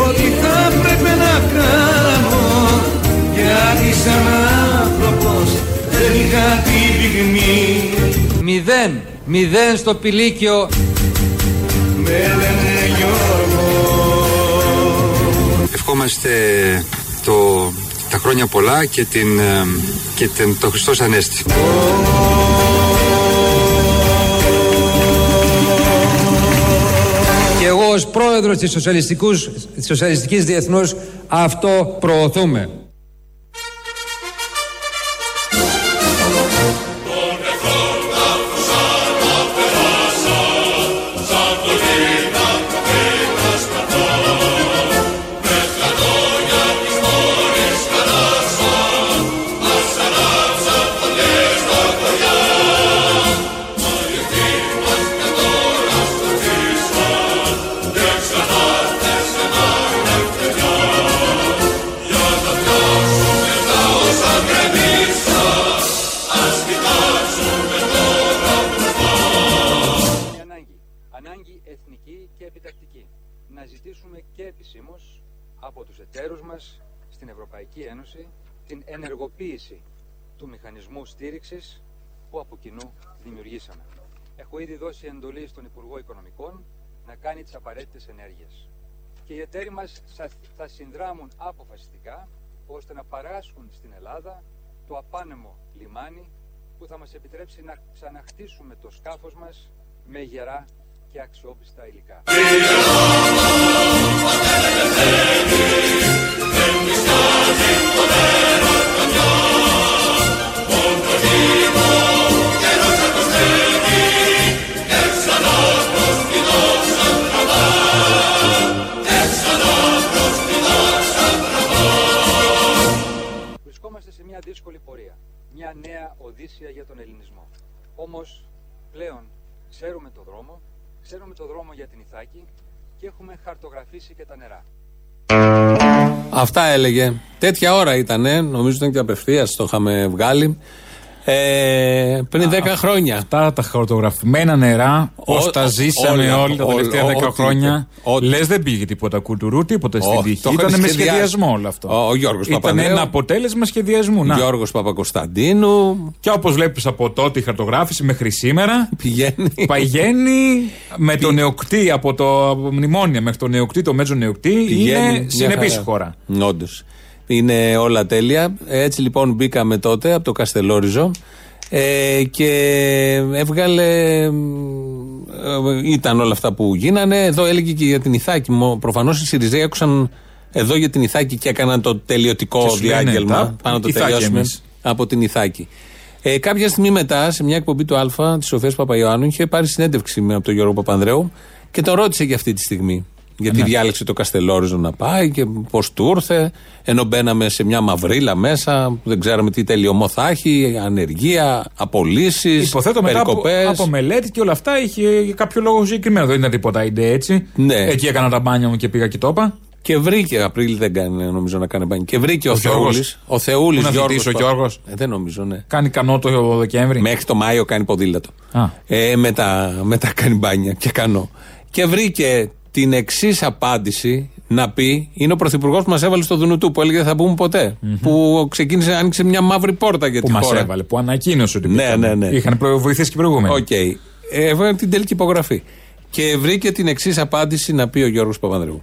ό,τι θα έπρεπε να κάνω. Γιατί σαν άνθρωπος δεν είχα την πυγμή Μηδέν, μηδέν στο πηλίκιο. Με λένε Γιώργο Ευχόμαστε το, τα χρόνια πολλά και, την, ε, και την, το Χριστός Ανέστη. Και εγώ ως πρόεδρος της, Σοσιαλιστικούς, της Σοσιαλιστικής Διεθνούς αυτό προωθούμε. Ευρωπαϊκή Ένωση την ενεργοποίηση του μηχανισμού στήριξης που από κοινού δημιουργήσαμε. Έχω ήδη δώσει εντολή στον Υπουργό Οικονομικών να κάνει τις απαραίτητες ενέργειες. Και οι εταίροι μας θα- θα συνδράμουν αποφασιστικά ώστε να παράσχουν στην Ελλάδα το απάνεμο λιμάνι που θα μας επιτρέψει να ξαναχτίσουμε το σκάφος μας με γερά και αξιόπιστα υλικά. Όμως πλέον ξέρουμε το δρόμο, ξέρουμε το δρόμο για την Ιθάκη και έχουμε χαρτογραφήσει και τα νερά. Αυτά έλεγε. Τέτοια ώρα ήταν, νομίζω ήταν και απευθείας, το είχαμε βγάλει. Ε, πριν 10 χρόνια. Αυτά τα χαρτογραφημένα νερά, Ο- πώ τα ο- ζήσαμε όλα, όλοι τα όλα, τελευταία 10 ό,τι χρόνια. είπε, Λες δεν πήγε τίποτα κουλτουρού, τίποτα στην Όχι, τύχη. το είχαν Ήταν με σχεδιάσει. σχεδιασμό όλο αυτό. Ο- ο Γιώργος Ήταν Παπανδρέου. ένα αποτέλεσμα σχεδιασμού. Να. Γιώργος Παπακοσταντίνου. Και όπως βλέπεις από τότε η χαρτογράφηση μέχρι σήμερα. Πηγαίνει. Πηγαίνει με το νεοκτή από το μνημόνια μέχρι το νεοκτή, το μέτζο νεοκτή. Είναι συνεπή χώρα. Όντως. Είναι όλα τέλεια. Έτσι λοιπόν μπήκαμε τότε από το Καστελόριζο ε, και έβγαλε. ε, ήταν όλα αυτά που γίνανε. Εδώ έλεγε και για την Ιθάκη. Προφανώς οι Σιριζέοι άκουσαν εδώ για την Ιθάκη και έκαναν το τελειωτικό Και σου λένε, διάγγελμα. τα, Πάνω να το Ιθάκη τελειώσουμε εμείς. από την Ιθάκη. Ε, κάποια στιγμή μετά, σε μια εκπομπή του Α της Σοφίας Παπαϊωάννου, είχε πάρει συνέντευξη με από τον Γιώργο Παπανδρέου και τον ρώτησε για αυτή τη στιγμή. Γιατί Ναι. διάλεξε το Καστελόριζο να πάει και πώς του ήρθε. Ενώ μπαίναμε σε μια μαυρίλα μέσα, δεν ξέραμε τι τελειωμό θα έχει, ανεργία, απολύσεις, Υποθέτω μετά από, περικοπές. από μελέτη και όλα αυτά είχε κάποιο λόγο συγκεκριμένο. Δεν ήταν τίποτα ide έτσι. Ναι. Εκεί έκανα τα μπάνια μου και πήγα και το είπα. Και βρήκε, Απρίλη δεν κάνει νομίζω να κάνει μπάνι. Και βρήκε ο, Ο Γιώργος. Θεούλης. Ο Θεούλης Πού να Γιώργος φοιτήσει ο Πα- Γιώργος; Ε, δεν νομίζω, ναι. Κάνει κανό το Δεκέμβρη. Μέχρι το Μάιο κάνει ποδήλατο. Α. Ε, μετά, μετά κάνει μπάνια και κανό. Και βρήκε την εξής απάντηση να πει, είναι ο πρωθυπουργός που μας έβαλε στο Δουνουτού, που έλεγε δεν θα πούμε ποτέ. Που ξεκίνησε, άνοιξε μια μαύρη πόρτα για Που τη μας χώρα. έβαλε, που ανακοίνωσε ότι Ναι, πήγαμε. ναι, ναι. Είχαν προ- βοηθήσει και οι προηγούμενοι. Οκ. Ε, Έβαλε την τελική υπογραφή. Και βρήκε την εξής απάντηση να πει ο Γιώργος Παπανδρέου.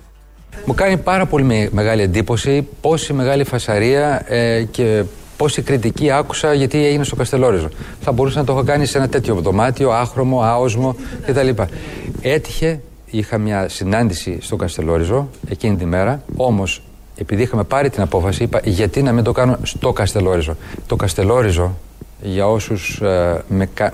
Μου κάνει πάρα πολύ με- μεγάλη εντύπωση πόση μεγάλη φασαρία ε, και πόση κριτική άκουσα γιατί έγινε στο Καστελόριζο. Θα μπορούσα να το έχω κάνει σε ένα τέτοιο δωμάτιο, άχρωμο, άοσμο κτλ. Έτυχε, είχα μια συνάντηση στο Καστελόριζο εκείνη τη μέρα, όμως επειδή είχαμε πάρει την απόφαση, είπα γιατί να μην το κάνω στο Καστελόριζο; Το Καστελόριζο, για όσους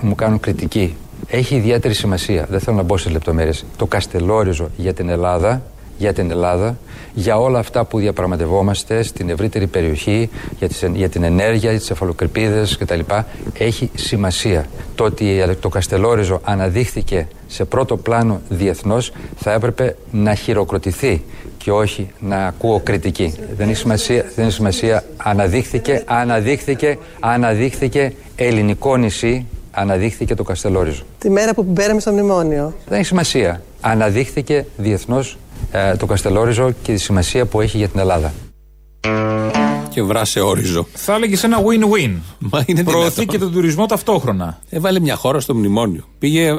μου κάνουν κριτική, έχει ιδιαίτερη σημασία. Δεν θέλω να μπω σε λεπτομέρειες. Το Καστελόριζο για την Ελλάδα για την Ελλάδα, για όλα αυτά που διαπραγματευόμαστε στην ευρύτερη περιοχή, για, τις, για την ενέργεια, για τις εφαλοκρηπίδες κτλ. Έχει σημασία. Το ότι το Καστελόριζο αναδείχθηκε σε πρώτο πλάνο διεθνώς θα έπρεπε να χειροκροτηθεί και όχι να ακούω κριτική. Δεν έχει σημασία, δεν έχει σημασία. Αναδείχθηκε, αναδείχθηκε, αναδείχθηκε ελληνικό νησί αναδείχθηκε το Καστελόριζο. Τη μέρα που μπαίναμε στο μνημόνιο. Δεν έχει σημασία. Αναδείχθηκε διεθνώς το Καστελόριζο και τη σημασία που έχει για την Ελλάδα. Και βράσε όριζο. Θα έλεγες ένα win-win. Μα είναι Προωθεί δυνατόν. και τον τουρισμό ταυτόχρονα. Έβαλε μια χώρα στο μνημόνιο. Πήγε,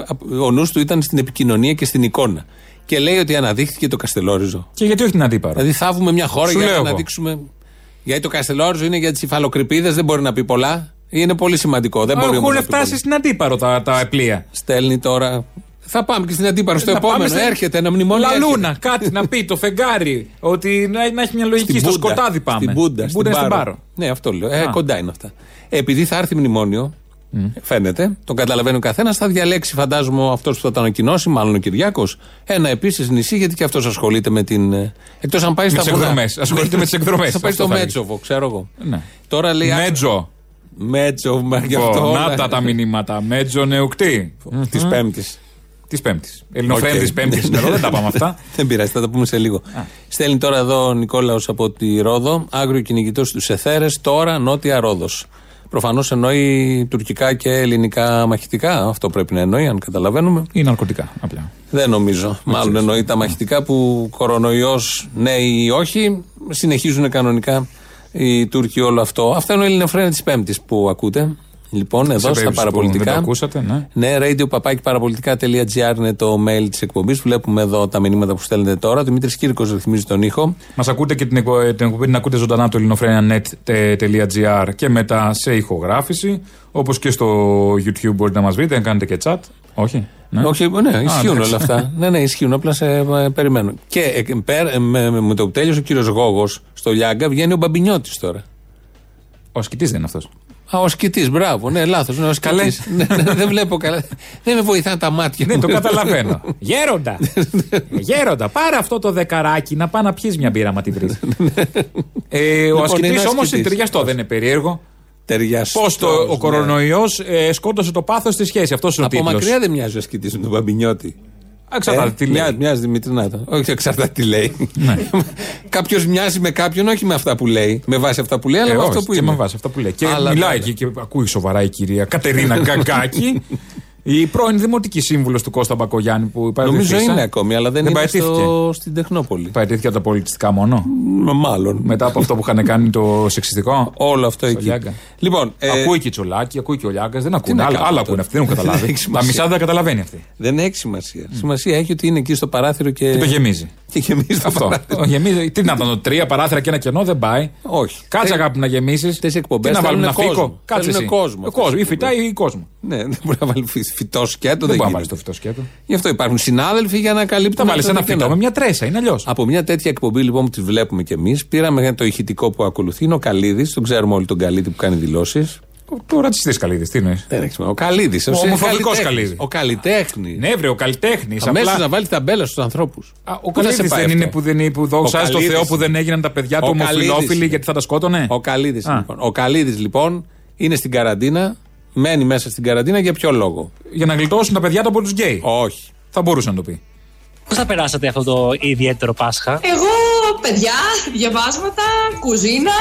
ο νους του ήταν στην επικοινωνία και στην εικόνα. Και λέει ότι αναδείχθηκε το Καστελόριζο. Και γιατί όχι την αντίπαρο; Δηλαδή θαύουμε μια χώρα Σου για λέω να εγώ. αναδείξουμε. Γιατί το Καστελόριζο είναι για τις υφαλοκρηπίδες, δεν μπορεί να πει πολλά. Είναι πολύ σημαντικό. Δεν μπορεί όμως Έχουν να πει πολλά. φτάσει στην αντίπαρο τα, τα πλοία. Στέλνει τώρα. Θα πάμε και στην αντίπαρος στο Να πάμε επόμενο. σε- Έρχεται ένα μνημόνιο. Λαλούνα, έρχεται. κάτι να πει, το φεγγάρι. Ότι να, να έχει μια λογική. Στην στο Μπούντα. σκοτάδι πάμε. Στην Μπούντα, Στην Μπούντα, στην Πάρο. Ναι, αυτό λέω. Ε, Α. κοντά είναι αυτά. Επειδή θα έρθει μνημόνιο, φαίνεται, τον καταλαβαίνει ο καθένας, θα διαλέξει, φαντάζομαι, αυτός που θα το ανακοινώσει, μάλλον ο Κυριάκος, ένα επίσης νησί, γιατί και αυτός ασχολείται με την. Εκτός αν πάει Με στα τις βουνά. εκδρομές. Ασχολείται με τις εκδρομές. Θα πάει Αυτό στο θα Μέτσοβο, ξέρω εγώ. Ναι. Τώρα λέει. Μέτζο. Μέτσο, μα γι' Λοιπόν, αυτό. Να τα τα μηνύματα. Μέτζο νεουκτή. Της Πέμπτης. Της Πέμπτης. Ελληνοφρένης Οκ. τη Πέμπτη. Δεν τα πάμε αυτά. Δεν πειράζει, θα τα πούμε σε λίγο. Στέλνει τώρα εδώ ο Νικόλαος από τη Ρόδο, άγριο κυνηγητό στους αιθέρες, τώρα νότια Ρόδος. Προφανώς εννοεί τουρκικά και ελληνικά μαχητικά. Αυτό πρέπει να εννοεί, αν καταλαβαίνουμε. Ή ναρκωτικά, απλά. Δεν νομίζω. Μάλλον εννοεί τα μαχητικά που κορονοϊός ναι ή όχι. Συνεχίζουν κανονικά οι Τούρκοι όλο αυτό. Αυτό είναι ο Ελληνοφρένης της Πέμπτης που ακούτε. Λοιπόν, εδώ στα περίπτωση που παραπολιτικά. δεν το ακούσατε, ναι. Ναι, radio papaki παραπολιτικά.gr είναι το mail της εκπομπής. Βλέπουμε εδώ τα μηνύματα που στέλνετε τώρα. Ο Δημήτρης Κύρκο ρυθμίζει τον ήχο. Μας ακούτε και την, εκπο- την εκπομπή την ακούτε ζωντανά από το ελληνοφρένια.net.gr και μετά σε ηχογράφηση. Όπως και στο YouTube μπορείτε να μας βρείτε, αν κάνετε και chat. Όχι. Ναι. Όχι, ναι, Α, ισχύουν εντάξει. όλα αυτά. ναι, ναι, ισχύουν. Απλά σε ε, περιμένω. Και ε, πέρα- ε, με, με, με το που τέλειωσε ο κύριος Γόγος στο Λιάγκα βγαίνει ο Μπαμπινιώτης τώρα. Ο ασκητής δεν είναι αυτός. Α, ο σκητής, μπράβο. Ναι, λάθος. Ναι, ο Καλέ. σκητής. ναι, ναι, δεν βλέπω καλά. Δεν με βοηθάνε τα μάτια Ναι, μου. το καταλαβαίνω. Γέροντα! Γέροντα, πάρε αυτό το δεκαράκι να πάει να πιεις μια μπύρα μα την βρεις. ε, ο Λοιπόν, ασκητή είναι όμως είναι ασκητής. ταιριαστό, δεν είναι περίεργο. Ταιριαστός, Πώς ο ναι. κορονοϊός ε, σκότωσε το πάθος στη σχέση. Αυτός είναι ο Από τίτλος. μακριά δεν μοιάζει ο ασκητή με τον Μπαμπινιώτη. Εξαρτάται τι λέει. Μοιάζει, μοιάζει Δημητρινάτα. Όχι, εξαρτάται τι λέει. Κάποιος μοιάζει με κάποιον, όχι με αυτά που λέει. Με βάση αυτά που λέει, αλλά Ε, με όχι, αυτό που και είναι. με βάση αυτά που λέει. Και Αλλά μιλάει βέβαια. και, και ακούει σοβαρά η κυρία Κατερίνα Γκαγκάκη, η πρώην δημοτική σύμβουλος του Κώστα Μπακογιάννη που Νομίζω παραιτήθησα. είναι ακόμη, αλλά δεν, είναι παραιτήθηκε. στο, στην Τεχνόπολη. Παραιτήθηκε από τα πολιτιστικά μόνο; Μ, Μάλλον. Μετά από αυτό που είχαν κάνει το σεξιστικό; Όλο αυτό Στο εκεί. Λιάγκα. Λοιπόν, ε, Ακούει και η Τσολάκη, ακούει και ο Λιάγκας. Δεν να ακούνε. Άλλα, κάνουμε άλλα τώρα; ακούνε αυτοί, δεν έχουν Δεν καταλάβει. έχει τα σημασία. μισά δεν τα καταλαβαίνει αυτή. δεν έχει σημασία. Σημασία έχει ότι είναι εκεί στο παράθυρο και. Και το γεμίζει. Και γεμίζει το Αυτό. παράθυρο. Το γεμίζει. Τι να ήταν, το τρία παράθυρα και ένα κενό δεν πάει. Όχι. Κάτσε αγάπη να γεμίσεις. Αυτές οι εκπομπές Τι να βάλουμε ένα θέλουνε κόσμο. φίκο. Κάτσε Θέλουνε εσύ. κόσμο Ο αυτές οι κόσμο. Ή εκπομπές. φυτά ή κόσμο. Ναι, δεν μπορεί να βάλει φυ- φυτό σκέτο. Δεν Δεν, μπορεί να γίνεται. βάλεις το φυτό σκέτο. Γι' αυτό υπάρχουν συνάδελφοι για να καλύπτουν. Θα βάλεις αυτά ένα τα κενά. φυτό με μια τρέσα, είναι αλλιώς. Από μια τέτοια εκπομπή λοιπόν που τη βλέπουμε κι εμείς, πήραμε το ηχητικό που ακολουθεί. Είναι ο Καλίδη, τον ξέρουμε όλοι τον Καλίδη που κάνει δηλώσεις. Το ρατσιστής καλύδη, τι εννοείς; Δεν έχει σημασία. Ο Καλίδης. Ο ομοφοβικός Καλίδη. Ο καλλιτέχνη. Ναι, βρε, ο καλλιτέχνης. Αμέσως να βάλεις ταμπέλα στους ανθρώπους. Ο Καλίδης δεν είναι που δεν που δόξα στο Καλίδης. Θεό που δεν έγιναν τα παιδιά του Ο Καλίδης ομοφυλόφιλοι είναι. γιατί θα τα σκότωνε; Ο Καλίδης Α. λοιπόν. Ο Καλίδης, λοιπόν είναι στην καραντίνα. Μένει μέσα στην καραντίνα για ποιο λόγο; Για να γλιτώσουν τα παιδιά του από τους γκέι. Όχι. Θα μπορούσε να το πει. Πώς θα περάσατε αυτό το ιδιαίτερο Πάσχα; Εγώ, παιδιά, διαβάσματα, κουζίνα.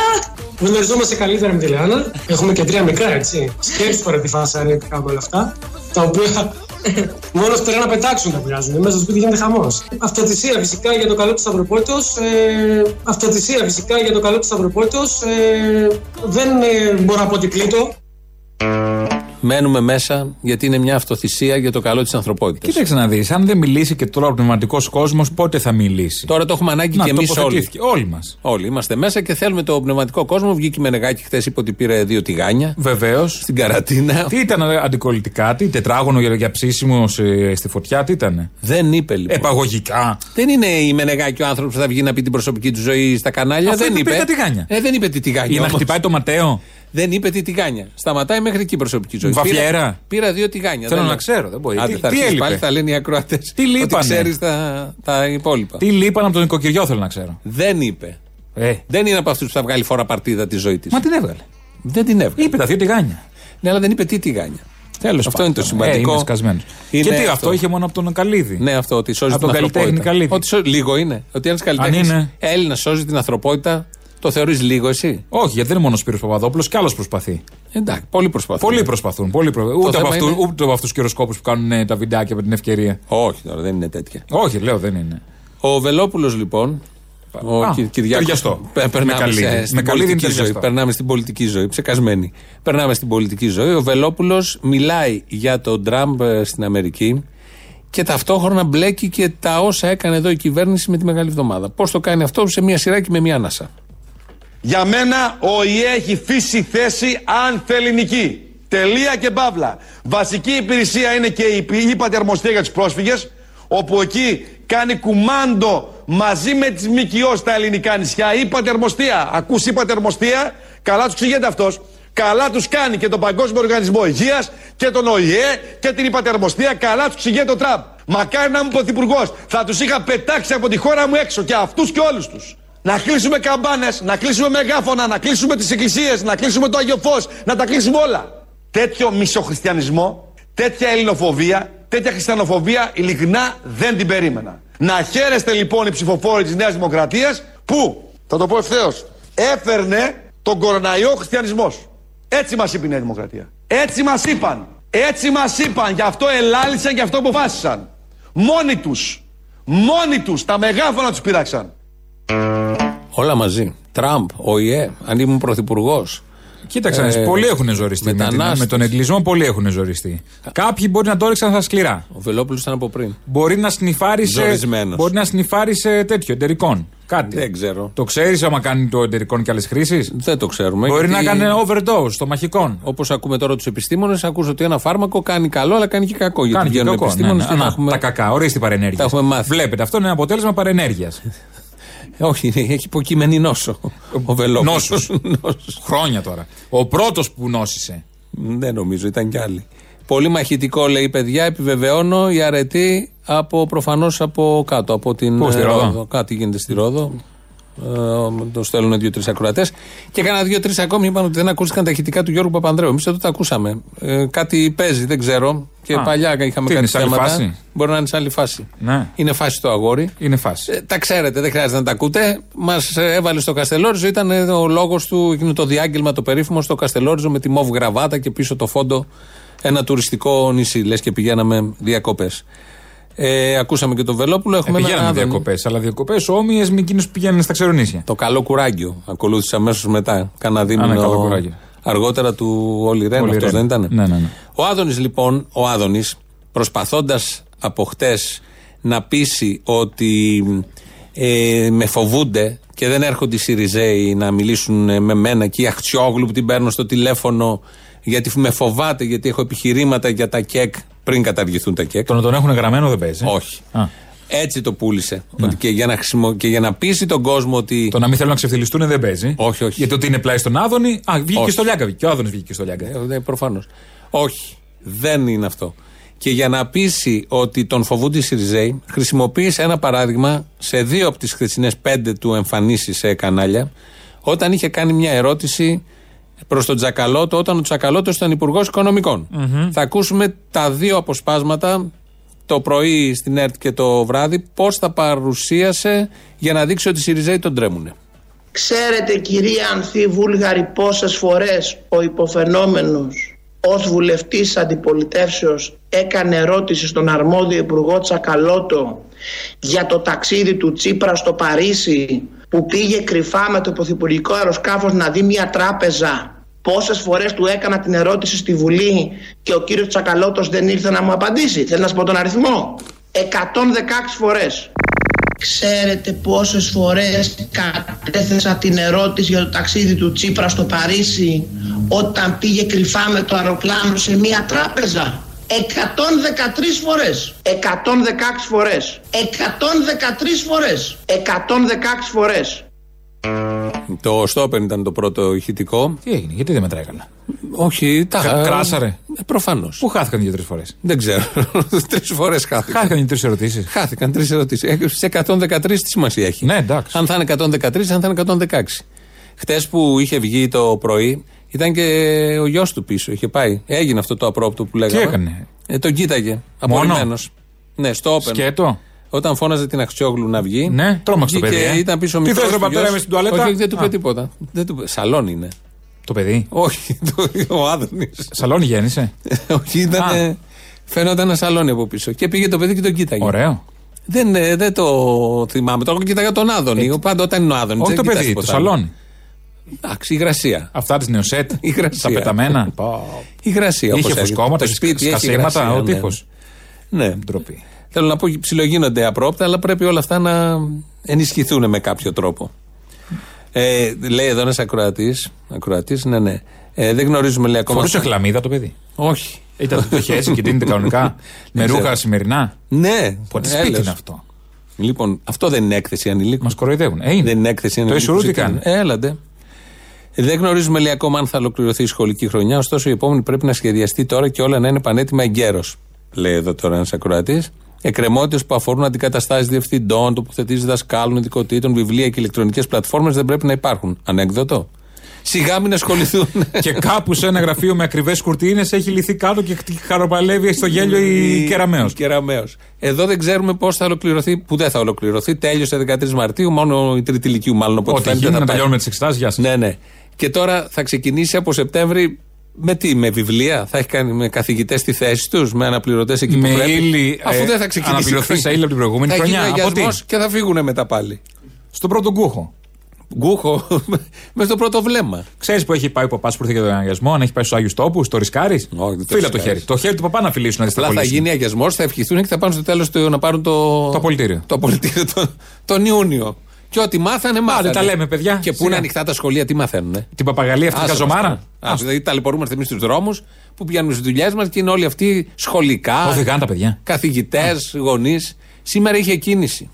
Γνωριζόμαστε καλύτερα με τη Λεάνα. Έχουμε και τρία μικρά, έτσι. Σκέψου τώρα τη φασαρία που κάνουμε όλα αυτά. Τα οποία μόνο φτερά να πετάξουν τα βγάζουν. Μέσα στο σπίτι γίνεται χαμός. Αυτοθυσία φυσικά για το καλό του Σταυροπόλητο. Ε, αυτοθυσία φυσικά για το καλό του Σταυροπόλητο. Ε, δεν ε, μπορώ να πω ότι πλήττω. Μένουμε μέσα γιατί είναι μια αυτοθυσία για το καλό της ανθρωπότητας. Κοίταξε να δεις, αν δεν μιλήσει και τώρα ο πνευματικός κόσμος, πότε θα μιλήσει; Τώρα το έχουμε ανάγκη Να, και εμείς όλοι. τοποθετήθηκε. Όλοι μας. Όλοι είμαστε μέσα και θέλουμε το πνευματικό κόσμο. Βγήκε η Μενεγάκη χθες, είπε ότι πήρε δύο τηγάνια. Βεβαίως. Στην καρατίνα. Τι ήταν ε, αντικολλητικά, τι τετράγωνο για, για ψήσιμο σε- στη φωτιά, τι ήταν. Δεν είπε λοιπόν. Επαγωγικά. Δεν είναι η Μενεγάκη ο άνθρωπος που θα βγει να πει την προσωπική του ζωή στα κανάλια. Αφού δεν είπε, είπε. πήρε τα τηγάνια. Ε, δεν είπε τι τηγάνια. Για να όμως. χτυπάει το ματέο. Δεν είπε τι τηγάνια. Σταματάει μέχρι εκεί η προσωπική ζωή. Βαφιέρα. Πήρα, πήρα δύο τηγάνια. Θέλω Δεν να λέω. ξέρω, δεν μπορεί. Άντε, Τι- θα τι αρχίσει έλειπε; πάλι θα λένε οι ακροατές. Τι λείπανε; Ότι ξέρεις τα, τα υπόλοιπα. Τι λείπαν από τον νοικοκυριό, θέλω να ξέρω. Δεν είπε. Ε, Δεν είναι από αυτούς που θα βγάλει φορά παρτίδα τη ζωή της. μα την έβγαλε. Δεν την έβγαλε. Είπε τα δύο τηγάνια. Ναι, αλλά δεν είπε τι τηγάνια. Τέλος Αυτό είναι το σημαντικό. Ε, είμαι σκασμένος. Είναι Και τι, αυτό. αυτό είχε μόνο από τον Καλίδη. Ναι, αυτό ότι σώζει Από την τον καλλιτέχνη ανθρωπότητα. Καλίδη. Ότι σώ- λίγο είναι. Ότι ένας καλλιτέχνης είναι. Έλληνας σώζει την ανθρωπότητα. Το θεωρείς λίγο εσύ; Όχι, γιατί δεν είναι μόνο ο Σπύρος Παπαδόπουλος, κι άλλος προσπαθεί. Εντάξει, πολλοί προσπαθούν. Πολλοί προσπαθούν. Πολλοί προ... Ούτε, από θέμα αυτού, είναι- ούτε από αυτούς τους κυροσκόπου που κάνουν ε, τα βιντεάκια με την ευκαιρία. Όχι τώρα, δεν είναι τέτοια. Όχι, λέω δεν είναι. Ο Βελόπουλος λοιπόν. Ο Α, Κυ- Κυριάκος- ταιριαστό. Πε- Περνάμε Με καλύδι. σε- Με στην καλύδι είναι πολιτική ζωή. ταιριαστό. Περνάμε στην πολιτική ζωή. Ψεκασμένη. Περνάμε στην πολιτική ζωή. Ο Βελόπουλος μιλάει για τον Τραμπ ε, στην Αμερική και ταυτόχρονα μπλέκει και τα όσα έκανε εδώ η κυβέρνηση με τη Μεγάλη Εβδομάδα. Πώς το κάνει αυτό σε μία σειρά και με μία ανάσα. Για μένα ο ΙΕ έχει φύσει θέση αν θέλει νική. Τελεία και παύλα. Βασική υπηρεσία είναι και η ύπατη αρμοστία για τους πρόσφυγες, όπου εκεί κάνει κουμάντο μαζί με τις ΜΚΟ στα ελληνικά νησιά. Ύπατη αρμοστία. Ακούς ύπατη αρμοστία, καλά τους ξηγείται αυτός. Καλά τους κάνει και τον Παγκόσμιο Οργανισμό Υγείας και τον ΟΗΕ και την ύπατη αρμοστία. Καλά τους ξηγείται ο Τραμπ. Μακάρι να είμαι πρωθυπουργός. Θα τους είχα πετάξει από τη χώρα μου έξω και αυτούς και όλους τους. Να κλείσουμε καμπάνες, να κλείσουμε μεγάφωνα, να κλείσουμε τις εκκλησίες, να κλείσουμε το Άγιο Φως, να τα κλείσουμε όλα. Τέτοιο μισοχριστιανισμό, τέτοια ελληνοφοβία, τέτοια χριστιανοφοβία ειλικρινά δεν την περίμενα. Να χαίρεστε λοιπόν οι ψηφοφόροι της Νέας Δημοκρατίας που, θα το πω ευθέως, έφερνε τον κοροναϊό χριστιανισμός. Έτσι μας είπε η Νέα Δημοκρατία. Έτσι μας είπαν. Έτσι μας είπαν. Γι' αυτό ελάλησαν, γι' αυτό αποφάσισαν. Μόνοι τους. Μόνοι τους. Τα μεγάφωνα τους πειράξαν. Όλα μαζί. Τραμπ, ΟΗΕ, αν ήμουν πρωθυπουργός. Κοίταξε, Ε, ε, πολλοί έχουν ζοριστεί. Με, την, μετανάστες. με τον εγκλισμό πολλοί έχουν ζοριστεί. Κάποιοι μπορεί να το έριξαν στα σκληρά. Ο Βελόπουλος ήταν από πριν. Μπορεί να σνιφάρισε. Ζορισμένος. Μπορεί να σνιφάρισε τέτοιο, εταιρικών. Κάτι. Δεν ξέρω. Το ξέρεις άμα κάνει το εταιρικών και άλλες χρήσεις; Δεν το ξέρουμε. Μπορεί γιατί- να κάνει overdose στο μαχικών. Όπως ακούμε τώρα τους επιστήμονες, ακούς ότι ένα φάρμακο κάνει καλό, αλλά κάνει και κακό. Γιατί Κάνει και βγαίνουν κακό. Ναι, επιστήμονες ναι. και Α, τα να, έχουμε. Τα κακά, ορίστε παρενέργεια. Τα έχουμε μάθει. Βλέπετε, αυτό είναι ένα αποτέλεσμα παρενέργειας. Όχι, έχει υποκείμενη νόσο. Ο Βελόπουλος. Νόσος. Χρόνια τώρα. Ο πρώτος που νόσησε. Δεν νομίζω, ήταν κι άλλοι. Πολύ μαχητικό λέει παιδιά, επιβεβαιώνω η αρετή από προφανώς από κάτω, από την Πού, στη ε, Ρόδο; Κάτι γίνεται στη Ρόδο. Ε, το στέλνουν δύο-τρεις ακροατές. Και κάνα δύο-τρεις ακόμη είπαν ότι δεν ακούστηκαν τα ηχητικά του Γιώργου Παπανδρέου. Εμείς εδώ τα ακούσαμε. Ε, κάτι παίζει, δεν ξέρω. Και Α, παλιά είχαμε τι είναι, κάτι σε άλλη θέματα. φάση; Μπορεί να είναι σε άλλη φάση. Ναι. Είναι φάση το αγόρι. Είναι φάση. Ε, τα ξέρετε, δεν χρειάζεται να τα ακούτε. Μας έβαλε στο Καστελόριζο, ήταν ε, ο λόγος του, εκείνο το διάγγελμα το περίφημο στο Καστελόριζο με τη μοβ γραβάτα και πίσω το φόντο ένα τουριστικό νησί. Λες και πηγαίναμε διακοπές. Ε, ακούσαμε και τον Βελόπουλο. Έχουμε Ε, ένα πηγαίναμε Άδωνη. διακοπές, αλλά διακοπές όμοιες με εκείνου που πηγαίνουν στα ξερονήσια. Το καλό κουράγιο. Ακολούθησε αμέσως μετά. Κάνα Α, ναι, δίμηνο καλό κουράγιο. αργότερα του Όλη Ρεν. Όλη Αυτός Ρεν. δεν ήταν. Ναι, ναι, ναι. Ο Άδωνης λοιπόν, ο Άδωνης, προσπαθώντας από χτες να πείσει ότι ε, με φοβούνται και δεν έρχονται οι Σιριζέοι να μιλήσουν ε, με μένα και η Αχτσιόγλου που την παίρνω στο τηλέφωνο γιατί με φοβάται, γιατί έχω επιχειρήματα για τα κεκ πριν καταργηθούν τα κεκ. Το να τον έχουν γραμμένο δεν παίζει; Όχι. Α. Έτσι το πούλησε. Ότι και, για να χρησιμο... και για να πείσει τον κόσμο ότι. Το να μην θέλουν να ξεφτυλιστούν δεν παίζει. Όχι, όχι. Γιατί ότι είναι πλάι στον Άδωνη. Α, βγήκε Όχι. και στο Λιάγκα. Και ο Άδωνης βγήκε και στο Λιάγκα. Ε, Προφανώς. Όχι. Δεν είναι αυτό. Και για να πείσει ότι τον φοβούνται οι Σιριζέοι, χρησιμοποίησε ένα παράδειγμα σε δύο από τις χθεσινές πέντε του εμφανίσεις σε κανάλια, όταν είχε κάνει μια ερώτηση προς τον Τζακαλώτο, όταν ο Τζακαλώτο ήταν υπουργός Οικονομικών. Θα ακούσουμε τα δύο αποσπάσματα το πρωί στην ΕΡΤ και το βράδυ, πώς θα παρουσίασε για να δείξει ότι οι Σιριζέοι τον τρέμουνε. Ξέρετε κυρία Ανθή Βούλγαρη πόσες φορές ο υποφαινόμενος ως βουλευτής αντιπολιτεύσεως έκανε ερώτηση στον αρμόδιο υπουργό Τσακαλώτο για το ταξίδι του Τσίπρα στο Παρίσι που πήγε κρυφά με το πρωθυπουργικό αεροσκάφος να δει μια τράπεζα Πόσες φορές του έκανα την ερώτηση στη Βουλή και ο κύριος Τσακαλώτος δεν ήρθε να μου απαντήσει. Θέλω να σου πω τον αριθμό; 116 φορές. Ξέρετε πόσες φορές κατέθεσα την ερώτηση για το ταξίδι του Τσίπρα στο Παρίσι όταν πήγε κρυφά με το αεροπλάνο σε μια τράπεζα; 113 φορές. 116 φορές. 113 φορές. 116 φορές. Το Στόπεν ήταν το πρώτο ηχητικό. Τι έγινε, γιατί δεν μετράει καλά. Όχι, τα Κα- κράσαρε. Ε, Προφανώς. Πού χάθηκαν δύο-τρει φορές; Δεν ξέρω. τρεις φορές χάθηκαν. Χάθηκαν οι τρεις ερωτήσεις. Χάθηκαν τρεις ερωτήσεις. Σε 113 τι σημασία έχει; Ναι, εντάξει. Αν θα είναι 113, αν θα είναι 116. Χτες που είχε βγει το πρωί, ήταν και ο γιος του πίσω. Είχε πάει. Έγινε αυτό το απρόπτο που λέγαμε. έκανε; Ε, τον κοίταγε. Μόνο; Απορριμμένο. Ναι, στο Open. Σκέτο; Όταν φώναζε την Αξιόγλου να βγει. Ναι, τρόμαξε το βγήκε, παιδί, ε. Ήταν πίσω Τι μικρός θες, ρε, πατέρα, γιος. μες στην τουαλέτα; Όχι, όχι, δεν του Α. είπε τίποτα. Δεν του... είπε- Σαλόνι είναι. Το παιδί; Όχι, το, ο Άδωνης. Σαλόνι γέννησε; Όχι, ήταν. Α. ε, Φαίνονταν ένα σαλόνι από πίσω. Και πήγε το παιδί και τον κοίταγε. Ωραίο. Δεν, ε, δεν το θυμάμαι. Τώρα κοίταγα τον Άδωνη. Πάντα όταν είναι ο Άδωνης. Όχι δεν το κοιτάς παιδί, το τίποτα άλλο. σαλόνι. Εντάξει, η υγρασία. Αυτά της νεοσέτ. Η υγρασία. Τα πεταμένα. Η υγρασία. Είχε όπως φουσκώματα, έρχεται. Το είχε σπίτι έχει σκασίματα, υγρασία, ο ναι. τείχος. Ναι. Ντροπή. Θέλω να πω, ψιλογίνονται απρόπτα, αλλά πρέπει όλα αυτά να ενισχυθούν με κάποιο τρόπο. Ε, λέει εδώ ένας ακροατής. Ακροατής, ναι, ναι. Ε, δεν γνωρίζουμε, λέει ακόμα. Φορούσε χλαμίδα το παιδί; Όχι. Ήταν το είχε έτσι και δίνεται κανονικά; με Δεν ρούχα ξέρω. σημερινά; Ναι, Πότε σπίτι έλεος. είναι αυτό; Λοιπόν, αυτό δεν είναι έκθεση ανηλίκων. Μας κοροϊδεύουν. Ε, είναι. Δεν είναι έκθεση Το ανηλίκων. Ισουρού τι ζητάνε. κάνει; Ε, Έλαντε. Ε, Δεν γνωρίζουμε λέει ακόμα αν θα ολοκληρωθεί η σχολική χρονιά, ωστόσο η επόμενη πρέπει να σχεδιαστεί τώρα και όλα να είναι πανέτοιμα εγκαίρως. Λέει εδώ τώρα ένας ακροατής. Εκκρεμότητες που αφορούν αντικαταστάσεις διευθυντών, τοποθετήσεις δασκάλων, ειδικοτήτων, βιβλία και ηλεκτρονικές πλατφόρμες δεν πρέπει να υπάρχουν. Ανέκδοτο. Σιγά μην ασχοληθούν. και κάπου σε ένα γραφείο με ακριβές κουρτίνες έχει λυθεί κάτω και χαροπαλεύει στο γέλιο η Κεραμαίο. Κεραμέως. Εδώ δεν ξέρουμε πώς θα ολοκληρωθεί, που δεν θα ολοκληρωθεί. Τέλειωσε 13 Μαρτίου, μόνο η τρίτη ηλικίου μάλλον. από ό,τι Ό,τι φαίνεται, γίνει θα να πάει. τελειώνουμε τις εξετάσεις. Γεια σας. Ναι, ναι. Και τώρα θα ξεκινήσει από Σεπτέμβρη με τι, με βιβλία, θα έχει κάνει με καθηγητές στη θέση τους, με αναπληρωτές εκεί Με που πρέπει; ύλη, Αφού ε, δεν θα ξεκινήσει. αναπληρωθείς η χρονιά. σε ύλη από την προηγούμενη θα χρονιά. γίνει Από τι; αγιασμός και θα φύγουν μετά πάλι. Στον πρώτο γκούχο. Γκούχο, με στο πρώτο βλέμμα. Ξέρεις που έχει πάει ο παπάς που ήρθε για τον αγιασμό, αν έχει πάει στους Άγιους Τόπους, το ρισκάρεις; Όχι, δεν το Φίλα το ρισκάρεις. χέρι. Το χέρι του παπά να φιλήσουν να δει τα Απλά θα κολλήσουν. γίνει αγιασμός, θα ευχηθούν και θα πάνε στο τέλος να πάρουν το. Το απολυτήριο. Το απολυτήριο το- τον Ιούνιο. Και ό,τι μάθανε, μάθανε. τα λέμε, παιδιά. Και πού Σιγά. είναι ανοιχτά τα σχολεία, τι μαθαίνουνε. Την παπαγαλία αυτή τη Άσε χαζομάρα. μας τώρα. Α, Δηλαδή ταλαιπωρούμαστε εμείς στους δρόμους που πηγαίνουμε στις δουλειές μας και είναι όλοι αυτοί σχολικά, Οδηγάνε τα παιδιά. καθηγητές, γονείς. Σήμερα είχε κίνηση.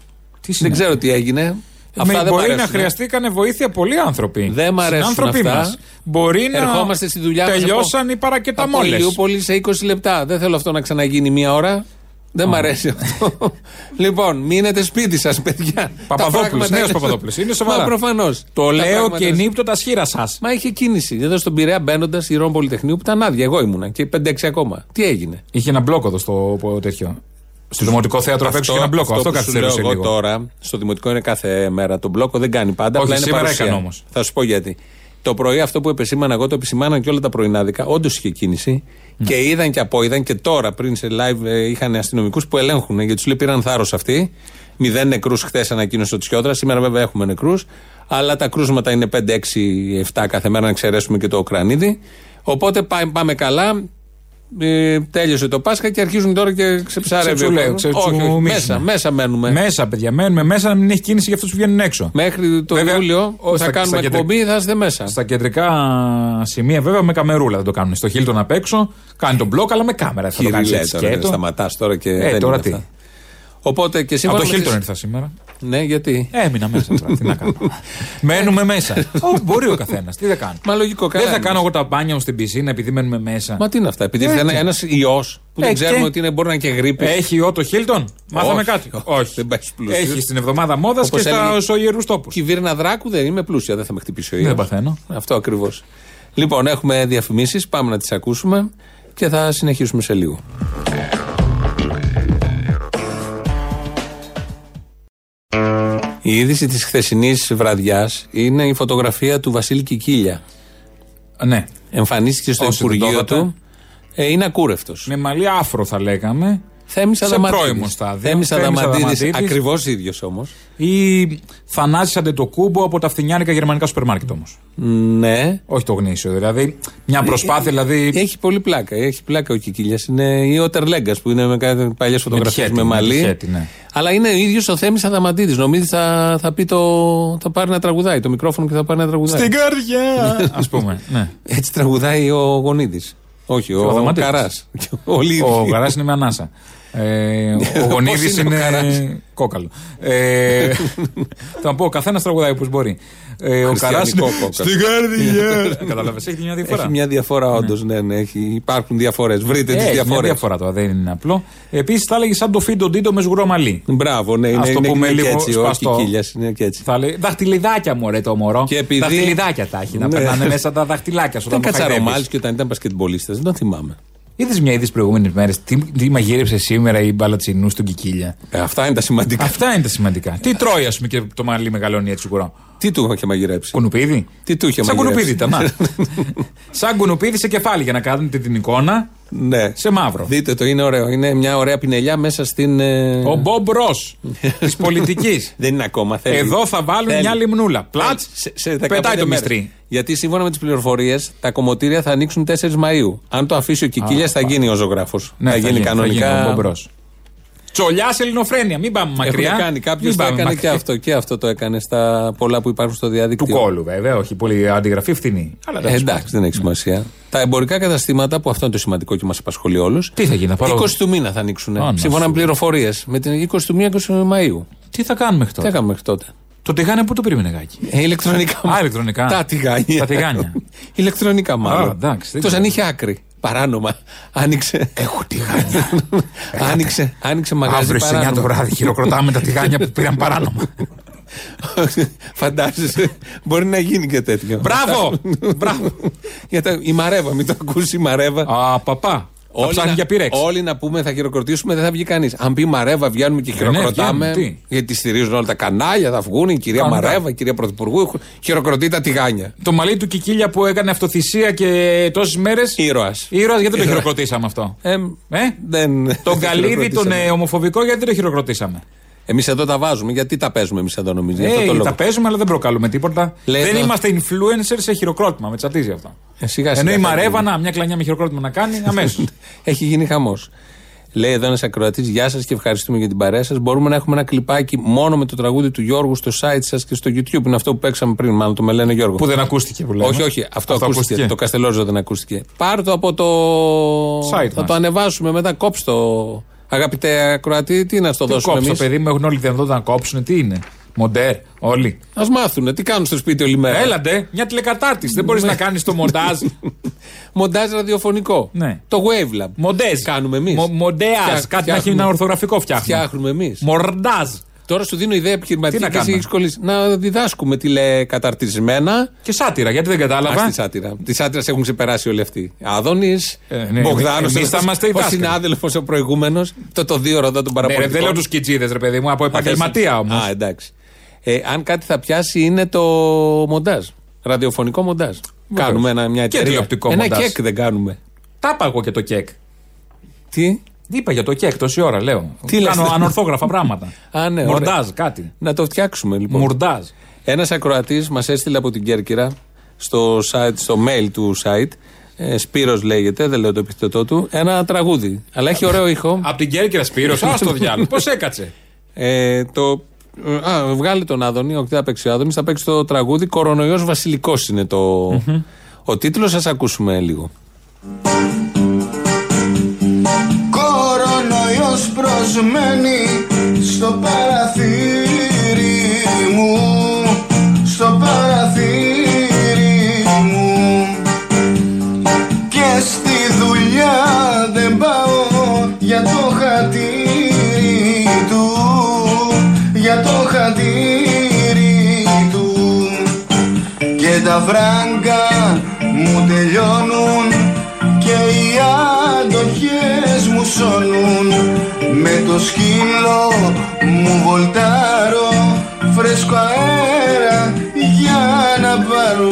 Δεν ξέρω τι έγινε. Αυτά Με, δεν μ' μπορεί να αρέσουν. χρειαστήκανε βοήθεια πολλοί άνθρωποι. Δεν μ' αρέσουν Συνάνθρωποι αυτά. μας. Μπορεί να Ερχόμαστε στη δουλειά μας τελειώσαν από- οι Από παρακεταμόλε. Ηλιούπολη σε 20 λεπτά. Δεν θέλω αυτό να ξαναγίνει μία ώρα. Δεν μ' αρέσει αυτό. λοιπόν, μείνετε σπίτι σας, παιδιά. Παπαδόπουλος, νέος Παπαδόπουλος. Είναι σοβαρά. Μα προφανώς. Το λέω και νύπτω τα σχήρα σας. Μα είχε κίνηση. Εδώ στον Πειραιά μπαίνοντας η Ρώμη Πολυτεχνείου που ήταν άδεια. Εγώ ήμουνα και 5-6 ακόμα. Τι έγινε; Είχε ένα μπλόκο εδώ στο πο- τέτοιο. Στο Δημοτικό Θέατρο απ' έξω είχε ένα μπλόκο. Αυτό που σου λέω καθυστέρησε εγώ λίγο. τώρα, στο δημοτικό είναι κάθε μέρα. Το μπλόκο δεν κάνει πάντα. Όχι, απλά είναι σήμερα παρουσία. έκανε όμως. Θα σου πω γιατί. Το πρωί αυτό που επεσήμανα εγώ, το επισημάναν και όλα τα πρωινάδικα. Όντως είχε κίνηση. Ναι. Και είδαν και απόειδαν και τώρα πριν σε live ε, είχαν αστυνομικούς που ελέγχουν. Γιατί του λέει πήραν θάρρος αυτοί. Μηδέν νεκρούς χθες ανακοίνωσε ο Τσιόδρας. Σήμερα βέβαια έχουμε νεκρούς. Αλλά τα κρούσματα είναι 5, 6, 7 κάθε μέρα, να εξαιρέσουμε και το Οκρανίδι. Οπότε πάμε, πάμε καλά. Ε, τέλειωσε το Πάσχα και αρχίζουν τώρα και ξεψάρευε. ο Ξεψουλέω, κόσμος. Όχι, όχι, ξετσουμίσουμε. μέσα, μέσα μένουμε. Μέσα, παιδιά, μένουμε μέσα να μην έχει κίνηση για αυτούς που βγαίνουν έξω. Μέχρι το Βέβαια, Ιούλιο ο- που στα- θα κάνουμε στα κεντρικά- εκπομπή θα είστε μέσα. Στα κεντρικά σημεία, βέβαια, με καμερούλα δεν το κάνουν. Στο Χίλτον απ' έξω, κάνει τον μπλοκ, αλλά με κάμερα. Θα το κάνεις Κύριε, έτσι τώρα, σκέτο. σταματάς τώρα και. Ε, δεν τώρα είναι τι. αυτά. Οπότε και Από σύμφωνα το με Χίλτον τις- ήρθα σήμερα. Ναι, γιατί; Έμεινα μέσα τώρα. τι να κάνω. Μένουμε μέσα. Ω, μπορεί ο καθένας. Τι θα κάνω. Μα λογικό Δεν καλά θα είναι. κάνω εγώ τα μπάνια μου στην πισίνα επειδή μένουμε μέσα. Μα τι είναι αυτά. Επειδή ήρθε Έτσι. ένας ιός που Ε, δεν ξέρουμε και- ότι είναι, μπορεί να είναι και γρήπης. Έχει ιό το Χίλτον; Μάθαμε Όχι, κάτι; όχι, δεν πάει στους πλούσιους. Έχει στην εβδομάδα μόδας και Όπως στα έλεγε- ιερού τόπους. Κυβίρνα δράκου δεν είμαι πλούσια, δεν θα με χτυπήσει ο ιός. Δεν παθαίνω. Αυτό ακριβώς. Λοιπόν, έχουμε διαφημίσεις, πάμε να τις ακούσουμε και θα συνεχίσουμε σε λίγο. Η είδηση της χθεσινής βραδιάς είναι η φωτογραφία του Βασίλη Κικίλια. Ναι. Εμφανίστηκε στο Όσοι δεν το Υπουργείο είδατε. του. Ε, είναι ακούρευτος. Με μαλλί άφρο θα λέγαμε. Θέμη σε Αδαμαντίδης. πρώιμο στάδιο. Θέμης Θέμης Αδαμαντίδης, Αδαμαντίδης. ακριβώς ίδιος όμως. Ή Θανάσης Αντετοκούμπο από τα φθηνιάρικα γερμανικά σούπερ μάρκετ όμως. Ναι. Όχι το γνήσιο. Δηλαδή μια προσπάθεια δηλαδή. Έχει πολύ πλάκα. Έχει πλάκα ο Κικίλιας. Είναι ή ο Τερλέγκα που είναι με παλιές φωτογραφίες χέτη, με με μαλλί. τη χέτη, ναι. Αλλά είναι ο ίδιος ο Θέμης Αδαμαντίδης. Νομίζει θα, θα πει το. θα πάρει να τραγουδάει το μικρόφωνο και θα πάρει να τραγουδάει. Στην καρδιά! Α πούμε. Ναι. Έτσι τραγουδάει ο Γονίδης. Όχι, Ο ο, ο Αδαμαντίδης. Καράς. Ο Λίβι. Ο Γαρά είναι με ανάσα. Ε, ο Γονίδης Πώς είναι ο Καράς; είναι κόκαλο. Ε, θα πω, ο καθένας τραγουδάει όπως μπορεί. Ε, ο Καράς Χριστιανικό είναι. κόκαλο. Στην καρδιά! Κατάλαβες, έχει μια διαφορά. Έχει μια διαφορά, όντως. Ναι, ναι, έχει, υπάρχουν διαφορές. Βρείτε τις Έχει μια διαφορές. διαφορά τώρα, δεν είναι απλό. Επίσης θα έλεγε σαν το Φίντο Ντίντο με σγουρό μαλλί. Μπράβο, ναι, είναι, Ας το είναι, πούμε είναι και λίγο έτσι. σπαστό. Ο Κικίλιας είναι και έτσι. Θα λέει δαχτυλιδάκια μου, ρε το μωρό. Και επειδή- Δαχτυλιδάκια τα έχει. Να Ναι. περνάνε μέσα τα δαχτυλάκια σου. Ήταν όταν το χαϊδεύεις. κατσαρομάλη και όταν ήταν πασκετμπολίστα, δεν τον θυμάμαι. Είδες μια είδη προηγούμενες μέρες; Τι, τι μαγείρεψες σήμερα η μπαλατσινού στον Κικίλια; Ε, αυτά είναι τα σημαντικά. Αυτά είναι τα σημαντικά. τι τρώει, ας πούμε, και το μαλλί μεγαλώνει έτσι κουρό; Τι του είχε μαγειρέψει; Κουνουπίδι. Τι του είχε Σαν μαγειρέψει; κουνουπίδι ήταν. να. Σαν κουνουπίδι σε κεφάλι για να κάνετε την εικόνα. Ναι. Σε μαύρο. Δείτε το, είναι ωραίο. Είναι μια ωραία πινελιά μέσα στην. ε, Ο Μπομπ Ρος της πολιτικής. Δεν είναι ακόμα. Θέλει. Εδώ θα βάλουν Θέλει. μια λιμνούλα. Πλάτ, Σε, σε 15 πετάει το μέρες. μυστρή. Γιατί σύμφωνα με τις πληροφορίες, τα κομμωτήρια θα ανοίξουν 4 Μαου. Αν το αφήσει ο Κικίλιας, θα γίνει ο ζωγράφος. Ναι, θα, γίνει κανονικά. Θα γίνει ο Μπομπ Ρος. Τσολιά σε ελληνοφρένεια. Μην πάμε μακριά. Έχουν κάνει. Κάποιος Μην το πάμε έκανε μακριά. και αυτό. Και αυτό το έκανε στα πολλά που υπάρχουν στο διαδίκτυο. Του κόλου, βέβαια. Όχι πολύ αντιγραφή φθηνή. Αλλά Ε, τέλος εντάξει, δεν έχει σημασία. Τα εμπορικά καταστήματα, που αυτό είναι το σημαντικό και μας απασχολεί όλους. Τι θα γίνει, θα πάρω- 20 του μήνα θα ανοίξουν. Α, να Σύμφωνα σου. με πληροφορίες. Με την 20 του μήνα 20 Μαου. Τι θα κάνουμε μέχρι Τι τότε. θα κάνουμε μέχρι τότε; Το τηγάνι πού το περίμενε γάκι. Ε, ηλεκτρονικά. Α, ηλεκτρονικά. Τα τηγάνια. Τα τηγάνια. ηλεκτρονικά μάλλον. Α, εντάξει, δεν Εκτός αν ξέρω. είχε άκρη. Παράνομα. Άνοιξε. Έχω τηγάνια. άνοιξε, άνοιξε μαγαζί Αύριο στι 9 το παράνομα. βράδυ χειροκροτάμε τα τηγάνια που πήραν παράνομα. Φαντάζεσαι. Μπορεί να γίνει και τέτοιο. Μπράβο! Μπράβο! Για τα- η Μαρέβα, μην το ακούσεις η Μαρέβα. Α, παπά. Θα ψάχνει να, για πυρέξ. όλοι να πούμε θα χειροκροτήσουμε, δεν θα βγει κανείς. Αν πει Μαρέβα, βγαίνουμε και Ε, ναι, χειροκροτάμε. βγαίνουμε, τι; γιατί τη στηρίζουν όλα τα κανάλια, θα βγουν η κυρία Κανονικά. Μαρέβα, η κυρία Πρωθυπουργού, χειροκροτεί τα τηγάνια. Το μαλλί του Κικίλια που έκανε αυτοθυσία και τόσες μέρες. Ήρωας. Ήρωας, γιατί δεν το Ήρωας. χειροκροτήσαμε αυτό; Ε, Ε; δεν Τον Καλίδη, τον χειροκροτήσαμε. ε, ομοφοβικό, γιατί δεν το χειροκροτήσαμε; Εμείς εδώ τα βάζουμε. Γιατί τα παίζουμε εμείς εδώ, νομίζω. Γι' αυτό Ε, το λόγο. τα παίζουμε, αλλά δεν προκαλούμε τίποτα. Λέει δεν εδώ- είμαστε influencer σε χειροκρότημα. Με τσατίζει αυτό. Ε, σιγά, Ενώ σιγά η θα Μαρέβα, γίνει. να, μια κλανιά με χειροκρότημα να κάνει, αμέσως. Έχει γίνει χαμός. Λέει εδώ ένας ακροατής, Γεια σας και ευχαριστούμε για την παρέα σας. Μπορούμε να έχουμε ένα κλιπάκι μόνο με το τραγούδι του Γιώργου στο site σας και στο YouTube. Είναι αυτό που παίξαμε πριν, μάλλον το με λένε Γιώργο. που δεν ακούστηκε που λέμε. Όχι, όχι, αυτό, Αυτό ακούστηκε. ακούστηκε. Το Καστελόριζο δεν ακούστηκε. Πάρ το από το. Site θα μας. το ανεβάσουμε μετά, κόψ το. Αγαπητέ ακροατή, τι να στο Τι δώσουμε κόψω, εμείς; παιδί μου, έχουν όλοι τη δυνατότητα να κόψουν. Τι είναι; Μοντέρ, όλοι. Α μάθουν, τι κάνουν στο σπίτι όλη μέρα; Έλαντε, μια τηλεκατάρτιση. δεν μπορείς να κάνεις το μοντάζ. Μοντάζ ραδιοφωνικό. Ναι. Το Wavelab. Μοντέζ. Κάνουμε εμείς; Μο- Μοντέας. Κάτι να έχει ένα ορθογραφικό φτιάχνουμε. Φτιάχνουμε εμείς. Μορντάζ. Τώρα σου δίνω ιδέα Τι επιχειρηματική να και εσύ κάνουμε; έχεις κολλήσει. Να διδάσκουμε τηλεκαταρτισμένα. Και σάτυρα, γιατί δεν κατάλαβα; Α τη σάτυρα. Τη σάτυρα έχουν ξεπεράσει όλοι αυτοί. Άδωνης, Ε, ναι, Μπογδάνος, εμείς θα είμαστε οι ο δάσκαλοι. συνάδελφος ο προηγούμενος. Το, το δύο ρωτά τον Ναι, ρε, παραπολιτικό. δεν λέω τους κιτζίδε, ρε παιδί μου, από επαγγελματία όμως. Α, εντάξει. Ε, αν κάτι θα πιάσει είναι το μοντάζ. Ραδιοφωνικό μοντάζ. Κάνουμε ένα, μια Και εταιρεία. τηλεοπτικό ένα μοντάζ. κεκ δεν κάνουμε. Τα είπα εγώ και το κεκ. Τι; Είπα για το κεκ τόση ώρα, λέω. Τι λες, Κάνω δεν- ανορθόγραφα πράγματα. Α, ναι, Μορντάζ, ωραία. κάτι. Να το φτιάξουμε λοιπόν. Μουρντάζ. Ένας ακροατής μας έστειλε από την Κέρκυρα στο, site, στο mail του site. Ε, Σπύρος λέγεται, δεν λέω το επιθετό του. Ένα τραγούδι. Αλλά έχει ωραίο ήχο. Από την Κέρκυρα Σπύρος, ας το διάλογο. Πώς έκατσε; Ε, το, α, βγάλει τον Άδωνη, ο θα παίξει ο Άδωνης, θα παίξει το τραγούδι Κορονοϊός Βασιλικός είναι το, ο τίτλος, σας ακούσουμε λίγο. Κορονοϊός προσμένει στο παραθύρι μου. Στο παραθύρι μου. Και στη δουλειά δεν πάω για το χατήρι του. Για το χατήρι του. Και τα φράγκα μου τελειώνουν αντοχές μου σώνουν. Με το σκύλο μου βολτάρω φρέσκο αέρα για να πάρω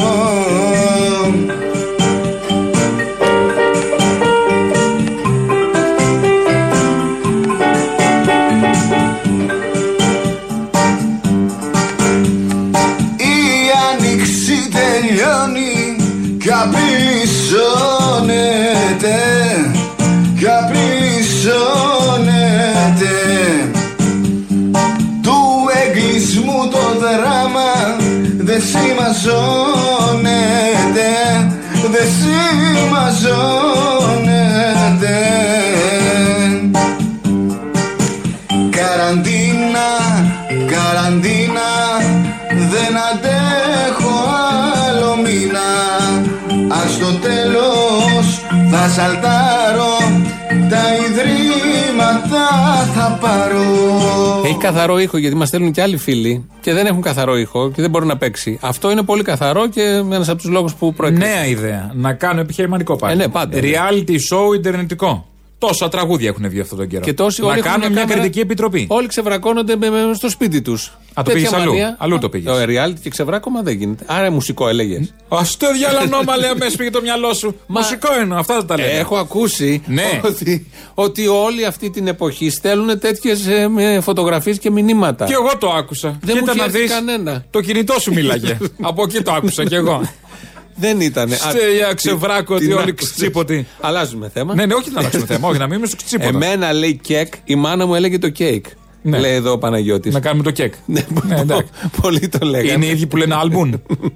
καθαρό ήχο γιατί μας στέλνουν και άλλοι φίλοι και δεν έχουν καθαρό ήχο και δεν μπορεί να παίξει. Αυτό είναι πολύ καθαρό και ένας από τους λόγους που προέκυψε. Νέα ιδέα. Να κάνω επιχειρηματικό πάλι. Ε, ναι, πάντα. Reality show ιντερνετικό. Τόσα τραγούδια έχουν βγει αυτόν τον καιρό. Και τόσοι να όλοι έχουν κάνουν μια κάμερα- κριτική επιτροπή. Όλοι ξεβρακώνονται με, με- στο σπίτι τους. Α, το πήγες αλλού. Αλλού το πήγες. Το reality και ξεβράκωμα δεν γίνεται. Άρα μουσικό έλεγες. Α το διαλανόμα λέει αμέσως πήγε το μυαλό σου. Μουσικό εννοώ, αυτά τα λέγα. Έχω ακούσει Ναι. ότι, ότι όλη αυτή την εποχή στέλνουν τέτοιες φωτογραφίες και μηνύματα. Και εγώ το άκουσα. Δεν Κοίτα μου να έχει έρθει δεις, κανένα. Το κινητό σου μίλαγε. Από εκεί το άκουσα κι εγώ. Δεν ήταν. Σε για ξεβράκο ότι όλοι ξτσίποτοι. Αλλάζουμε θέμα. Ναι, ναι, όχι να αλλάξουμε θέμα, όχι να μείνουμε στο ξτσίποτα. Εμένα λέει κεκ, η μάνα μου έλεγε το κέικ. Ναι. Λέει εδώ ο Παναγιώτης. Να κάνουμε το κεκ. Ναι, εντάξει. Πολλοί το λέγανε. Είναι οι ίδιοι που λένε άλμπουμ.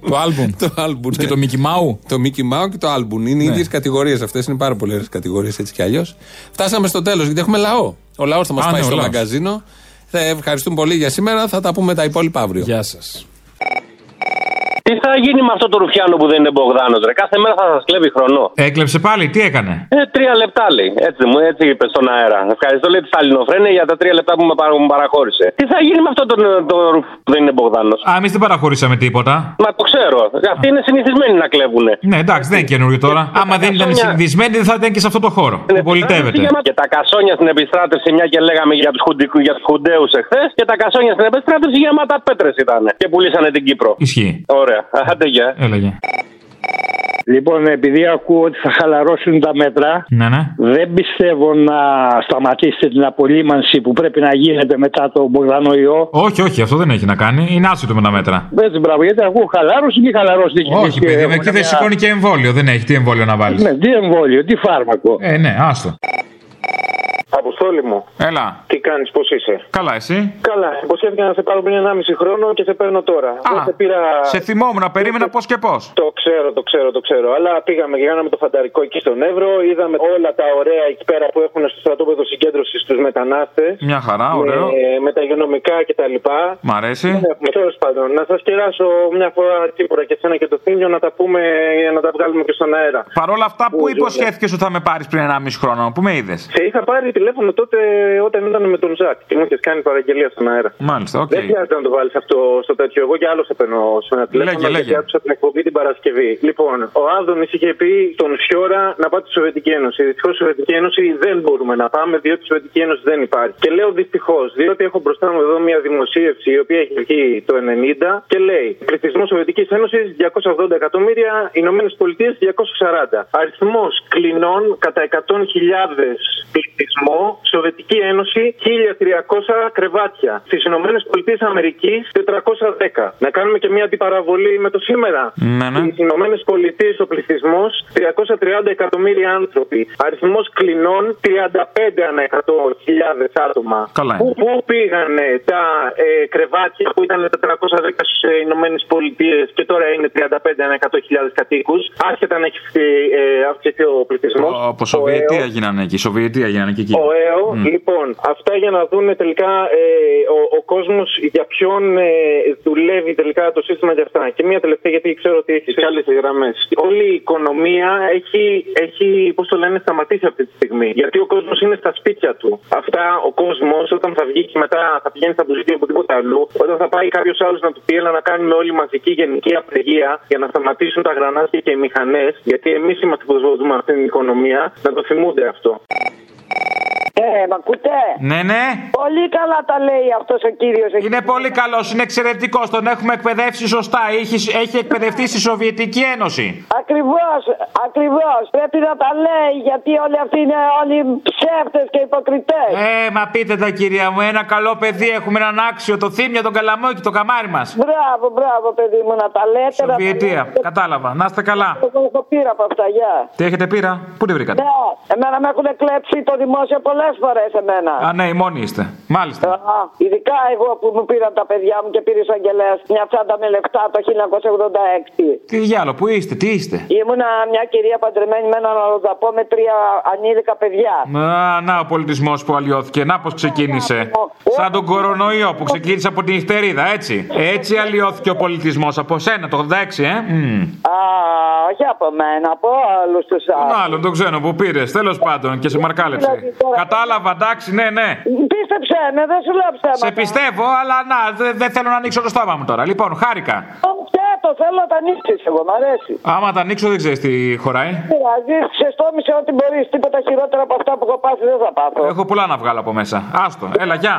Το άλμπουμ. Το άλμπουμ. Και το Mickey Mouse. Το Mickey Mouse και το άλμπουμ. Είναι οι Ναι. ίδιες κατηγορίες αυτές. Είναι πάρα πολλές κατηγορίες έτσι κι αλλιώς. Φτάσαμε στο τέλος γιατί έχουμε λαό. Ο λαός θα μας Α, πάει ναι, ο στο λαός. μαγκαζίνο. Θα ευχαριστούμε πολύ για σήμερα. Θα τα πούμε τα υπόλοιπα αύριο. Γεια σας. Τι θα γίνει με αυτό το ρουφιάνο που δεν είναι Μπογδάνος, ρε; Κάθε μέρα θα σας κλέβει χρονό. Έκλεψε πάλι, τι έκανε; Ε, τρία λεπτά λέει. Έτσι, μου, έτσι είπε στον αέρα. Ευχαριστώ λέει τη Σταλινοφρένε για τα τρία λεπτά που με, παρα- μου παραχώρησε. Τι θα γίνει με αυτό το, το ρουφιάνο που δεν είναι Μπογδάνος; Α, εμείς δεν παραχωρήσαμε τίποτα. Μα το ξέρω. Αυτοί είναι συνηθισμένοι να κλέβουνε. Ναι, εντάξει, δεν είναι καινούριο τώρα. Άμα δεν ήταν κασόνια. συνηθισμένοι, δεν θα ήταν και σε αυτό το χώρο. Που πολιτεύεται. Και τα κασόνια στην επιστράτευση, μια και λέγαμε για τους Χουντέους εχθές, και τα κασόνια στην επιστράτευση γεμάτα πέτρες ήταν. Και πουλήσανε την Κύπρο. Ισχύει. Ωραία. Άντε γεια. Έλεγε. Λοιπόν, επειδή ακούω ότι θα χαλαρώσουν τα μέτρα, Ναι, ναι. δεν πιστεύω να σταματήσετε την απολύμανση που πρέπει να γίνεται μετά το Μπογδανοϊό. Όχι, όχι, αυτό δεν έχει να κάνει. Είναι άσχετο με τα μέτρα. Έτσι, μπράβο, γιατί ακούω χαλάρωση ή χαλαρώσει. Όχι, παιδί μου, εκεί δεν σηκώνει και εμβόλιο. Δεν έχει. Τι εμβόλιο να βάλεις. Ναι, τι εμβόλιο, τι φάρμακο. Ε, ναι, άστο. Αποστόλη μου, Έλα. τι κάνεις, πώς είσαι; Καλά, εσύ; Καλά, υποσχέθηκα να σε πάρω πριν 1,5 χρόνο και σε παίρνω τώρα. Δεν σε πήρα. Σε θυμόμουν, περίμενα πώς και πώς. Το ξέρω, το ξέρω, το ξέρω. Αλλά πήγαμε και κάναμε το φανταρικό εκεί στον Εύρο. Είδαμε όλα τα ωραία εκεί πέρα που έχουν στο στρατόπεδο συγκέντρωσης τους μετανάστες. Μια χαρά, ωραίο. Με, με τα υγειονομικά κτλ. Μ' αρέσει. Τέλος πάντων, να σας κεράσω μια φορά τίποτα και εσένα και το Θήμιο να τα πούμε για να τα βγάλουμε και στον αέρα. Παρ' όλα αυτά, που σου υποσχέθηκες ότι θα με πάρεις πριν 1,5 χρόνο, πού με είδες; Σε είχα πάρει τηλέφωνο τότε όταν ήταν με τον Ζακ και μου είχες κάνει παραγγελία στον αέρα. Μάλιστα, οκ. Δεν χρειάζεται να το βάλεις αυτό στο τέτοιο. Εγώ κι άλλο σε παίρνω σε ένα τηλέφωνο. Λέγε, γιατί λέγε. άκουσα την εκπομπή την Παρασκευή. Λοιπόν, ο Άδωνης είχε πει τον Φιώρα να πάτε στη Σοβιετική Ένωση. Δυστυχώς στη Σοβιετική Ένωση δεν μπορούμε να πάμε, διότι η Σοβιετική Ένωση δεν υπάρχει. Και λέω δυστυχώς, διότι έχω μπροστά μου εδώ μια δημοσίευση η οποία έχει βγει το 90 και λέει πληθυσμός Σοβιετικής Ένωσης 280 εκατομμύρια, Ηνωμένες Πολιτείες 240. Αριθμός κλινών κατά 100.000 πληθυσμό, Σοβιετική Ένωση 1300 κρεβάτια. Στις Ηνωμένες Πολιτείες Αμερικής 410. Να κάνουμε και μια αντιπαραβολή με το σήμερα. Ναι, ναι. Στις Ηνωμένες Πολιτείες ο πληθυσμός 330 εκατομμύρια άνθρωποι. Αριθμός κλινών 35 ανά 100.000 άτομα. Καλά Πού, πού πήγανε τα ε, κρεβάτια που ήταν 410 στις Ηνωμένες Πολιτείες και τώρα είναι 35 ανά 100.000 κατοίκους. Άσχετα να έχει ε, αυξηθεί ο πληθυσμός. Από Σοβιετία γίνανε εκεί. Σοβιετία γίνανε και εκεί. Ο ΕΟ, Μμ. λοιπόν, αυτά για να δουν τελικά ε, ο, ο κόσμος για ποιον ε, δουλεύει τελικά το σύστημα για αυτά. Και μία τελευταία, γιατί ξέρω ότι έχει και άλλε γραμμές. Όλη η οικονομία έχει, έχει πώς το λένε, σταματήσει αυτή τη στιγμή. Γιατί ο κόσμος είναι στα σπίτια του. Αυτά ο κόσμος, όταν θα βγει και μετά θα πηγαίνει στα μπουζίκια από τίποτα αλλού, όταν θα πάει κάποιος άλλος να του πει, έλα να κάνουμε όλη μαζική γενική απεργία για να σταματήσουν τα γρανάζια και οι μηχανές, γιατί εμείς είμαστε που δούμε αυτή την οικονομία, να το θυμούνται αυτό. Ε, μ' ακούτε; Ναι, ναι. Πολύ καλά τα λέει αυτός ο κύριος. Είναι πολύ καλός, είναι εξαιρετικός. Τον έχουμε εκπαιδεύσει σωστά. Έχει, έχει εκπαιδευτεί στη Σοβιετική Ένωση. Ακριβώς, ακριβώς. Πρέπει να τα λέει γιατί όλοι αυτοί είναι όλοι ψεύτες και υποκριτές. Ε, μα πείτε τα κυρία μου, ένα καλό παιδί έχουμε έναν άξιο, το θύμιο, τον καλαμό και το καμάρι μας. Μπράβο, μπράβο, παιδί μου, να τα λέτε. να τα Σοβιετία, λέτε. κατάλαβα. Να είστε καλά. Εγώ έχω πείρα από αυτά, γεια. Τι έχετε πείρα, πού τη βρήκατε; Ναι, εμένα με έχουν κλέψει το δημόσιο πολλές φορές εμένα. Α, ναι, οι μόνοι είστε. Μάλιστα. Α, ειδικά εγώ που μου πήραν τα παιδιά μου και πήρε ο Αγγελέα μια τσάντα με λεφτά το 1986. Τι διάλο, πού είστε, τι είστε; Ήμουνα μια κυρία παντρεμένη με έναν αλλοδαπό με τρία ανήλικα παιδιά. Α, να ο πολιτισμός που αλλοιώθηκε. Να πώς ξεκίνησε. Σαν τον κορονοϊό που ξεκίνησε από την νυχτερίδα, έτσι. Έτσι αλλοιώθηκε ο πολιτισμός από σένα το 86, ε; Μμ. Α, όχι από μένα, από όλου τους Τον άλλους. άλλον, τον ξένο που πήρες, τέλος πάντων και σε μαρκάλεψε. Δηλαδή, τώρα- Κατάλαβα, εντάξει, ναι, ναι. Πίστεψε με, δεν σου λέω ψέματα. Σε πιστεύω, αλλά να, δεν δεν θέλω να ανοίξω το στόμα μου τώρα. Λοιπόν, χάρηκα. Και το θέλω να τα ανοίξεις εγώ, μ' αρέσει. Άμα τα ανοίξω, δεν ξέρεις τι χωράει. Πειράζει, ξεστόμησε ό,τι μπορείς. Τίποτα χειρότερα από αυτά που έχω πάθει δεν θα πάθω. Έχω πολλά να βγάλω από μέσα. Άστο, έλα, γεια.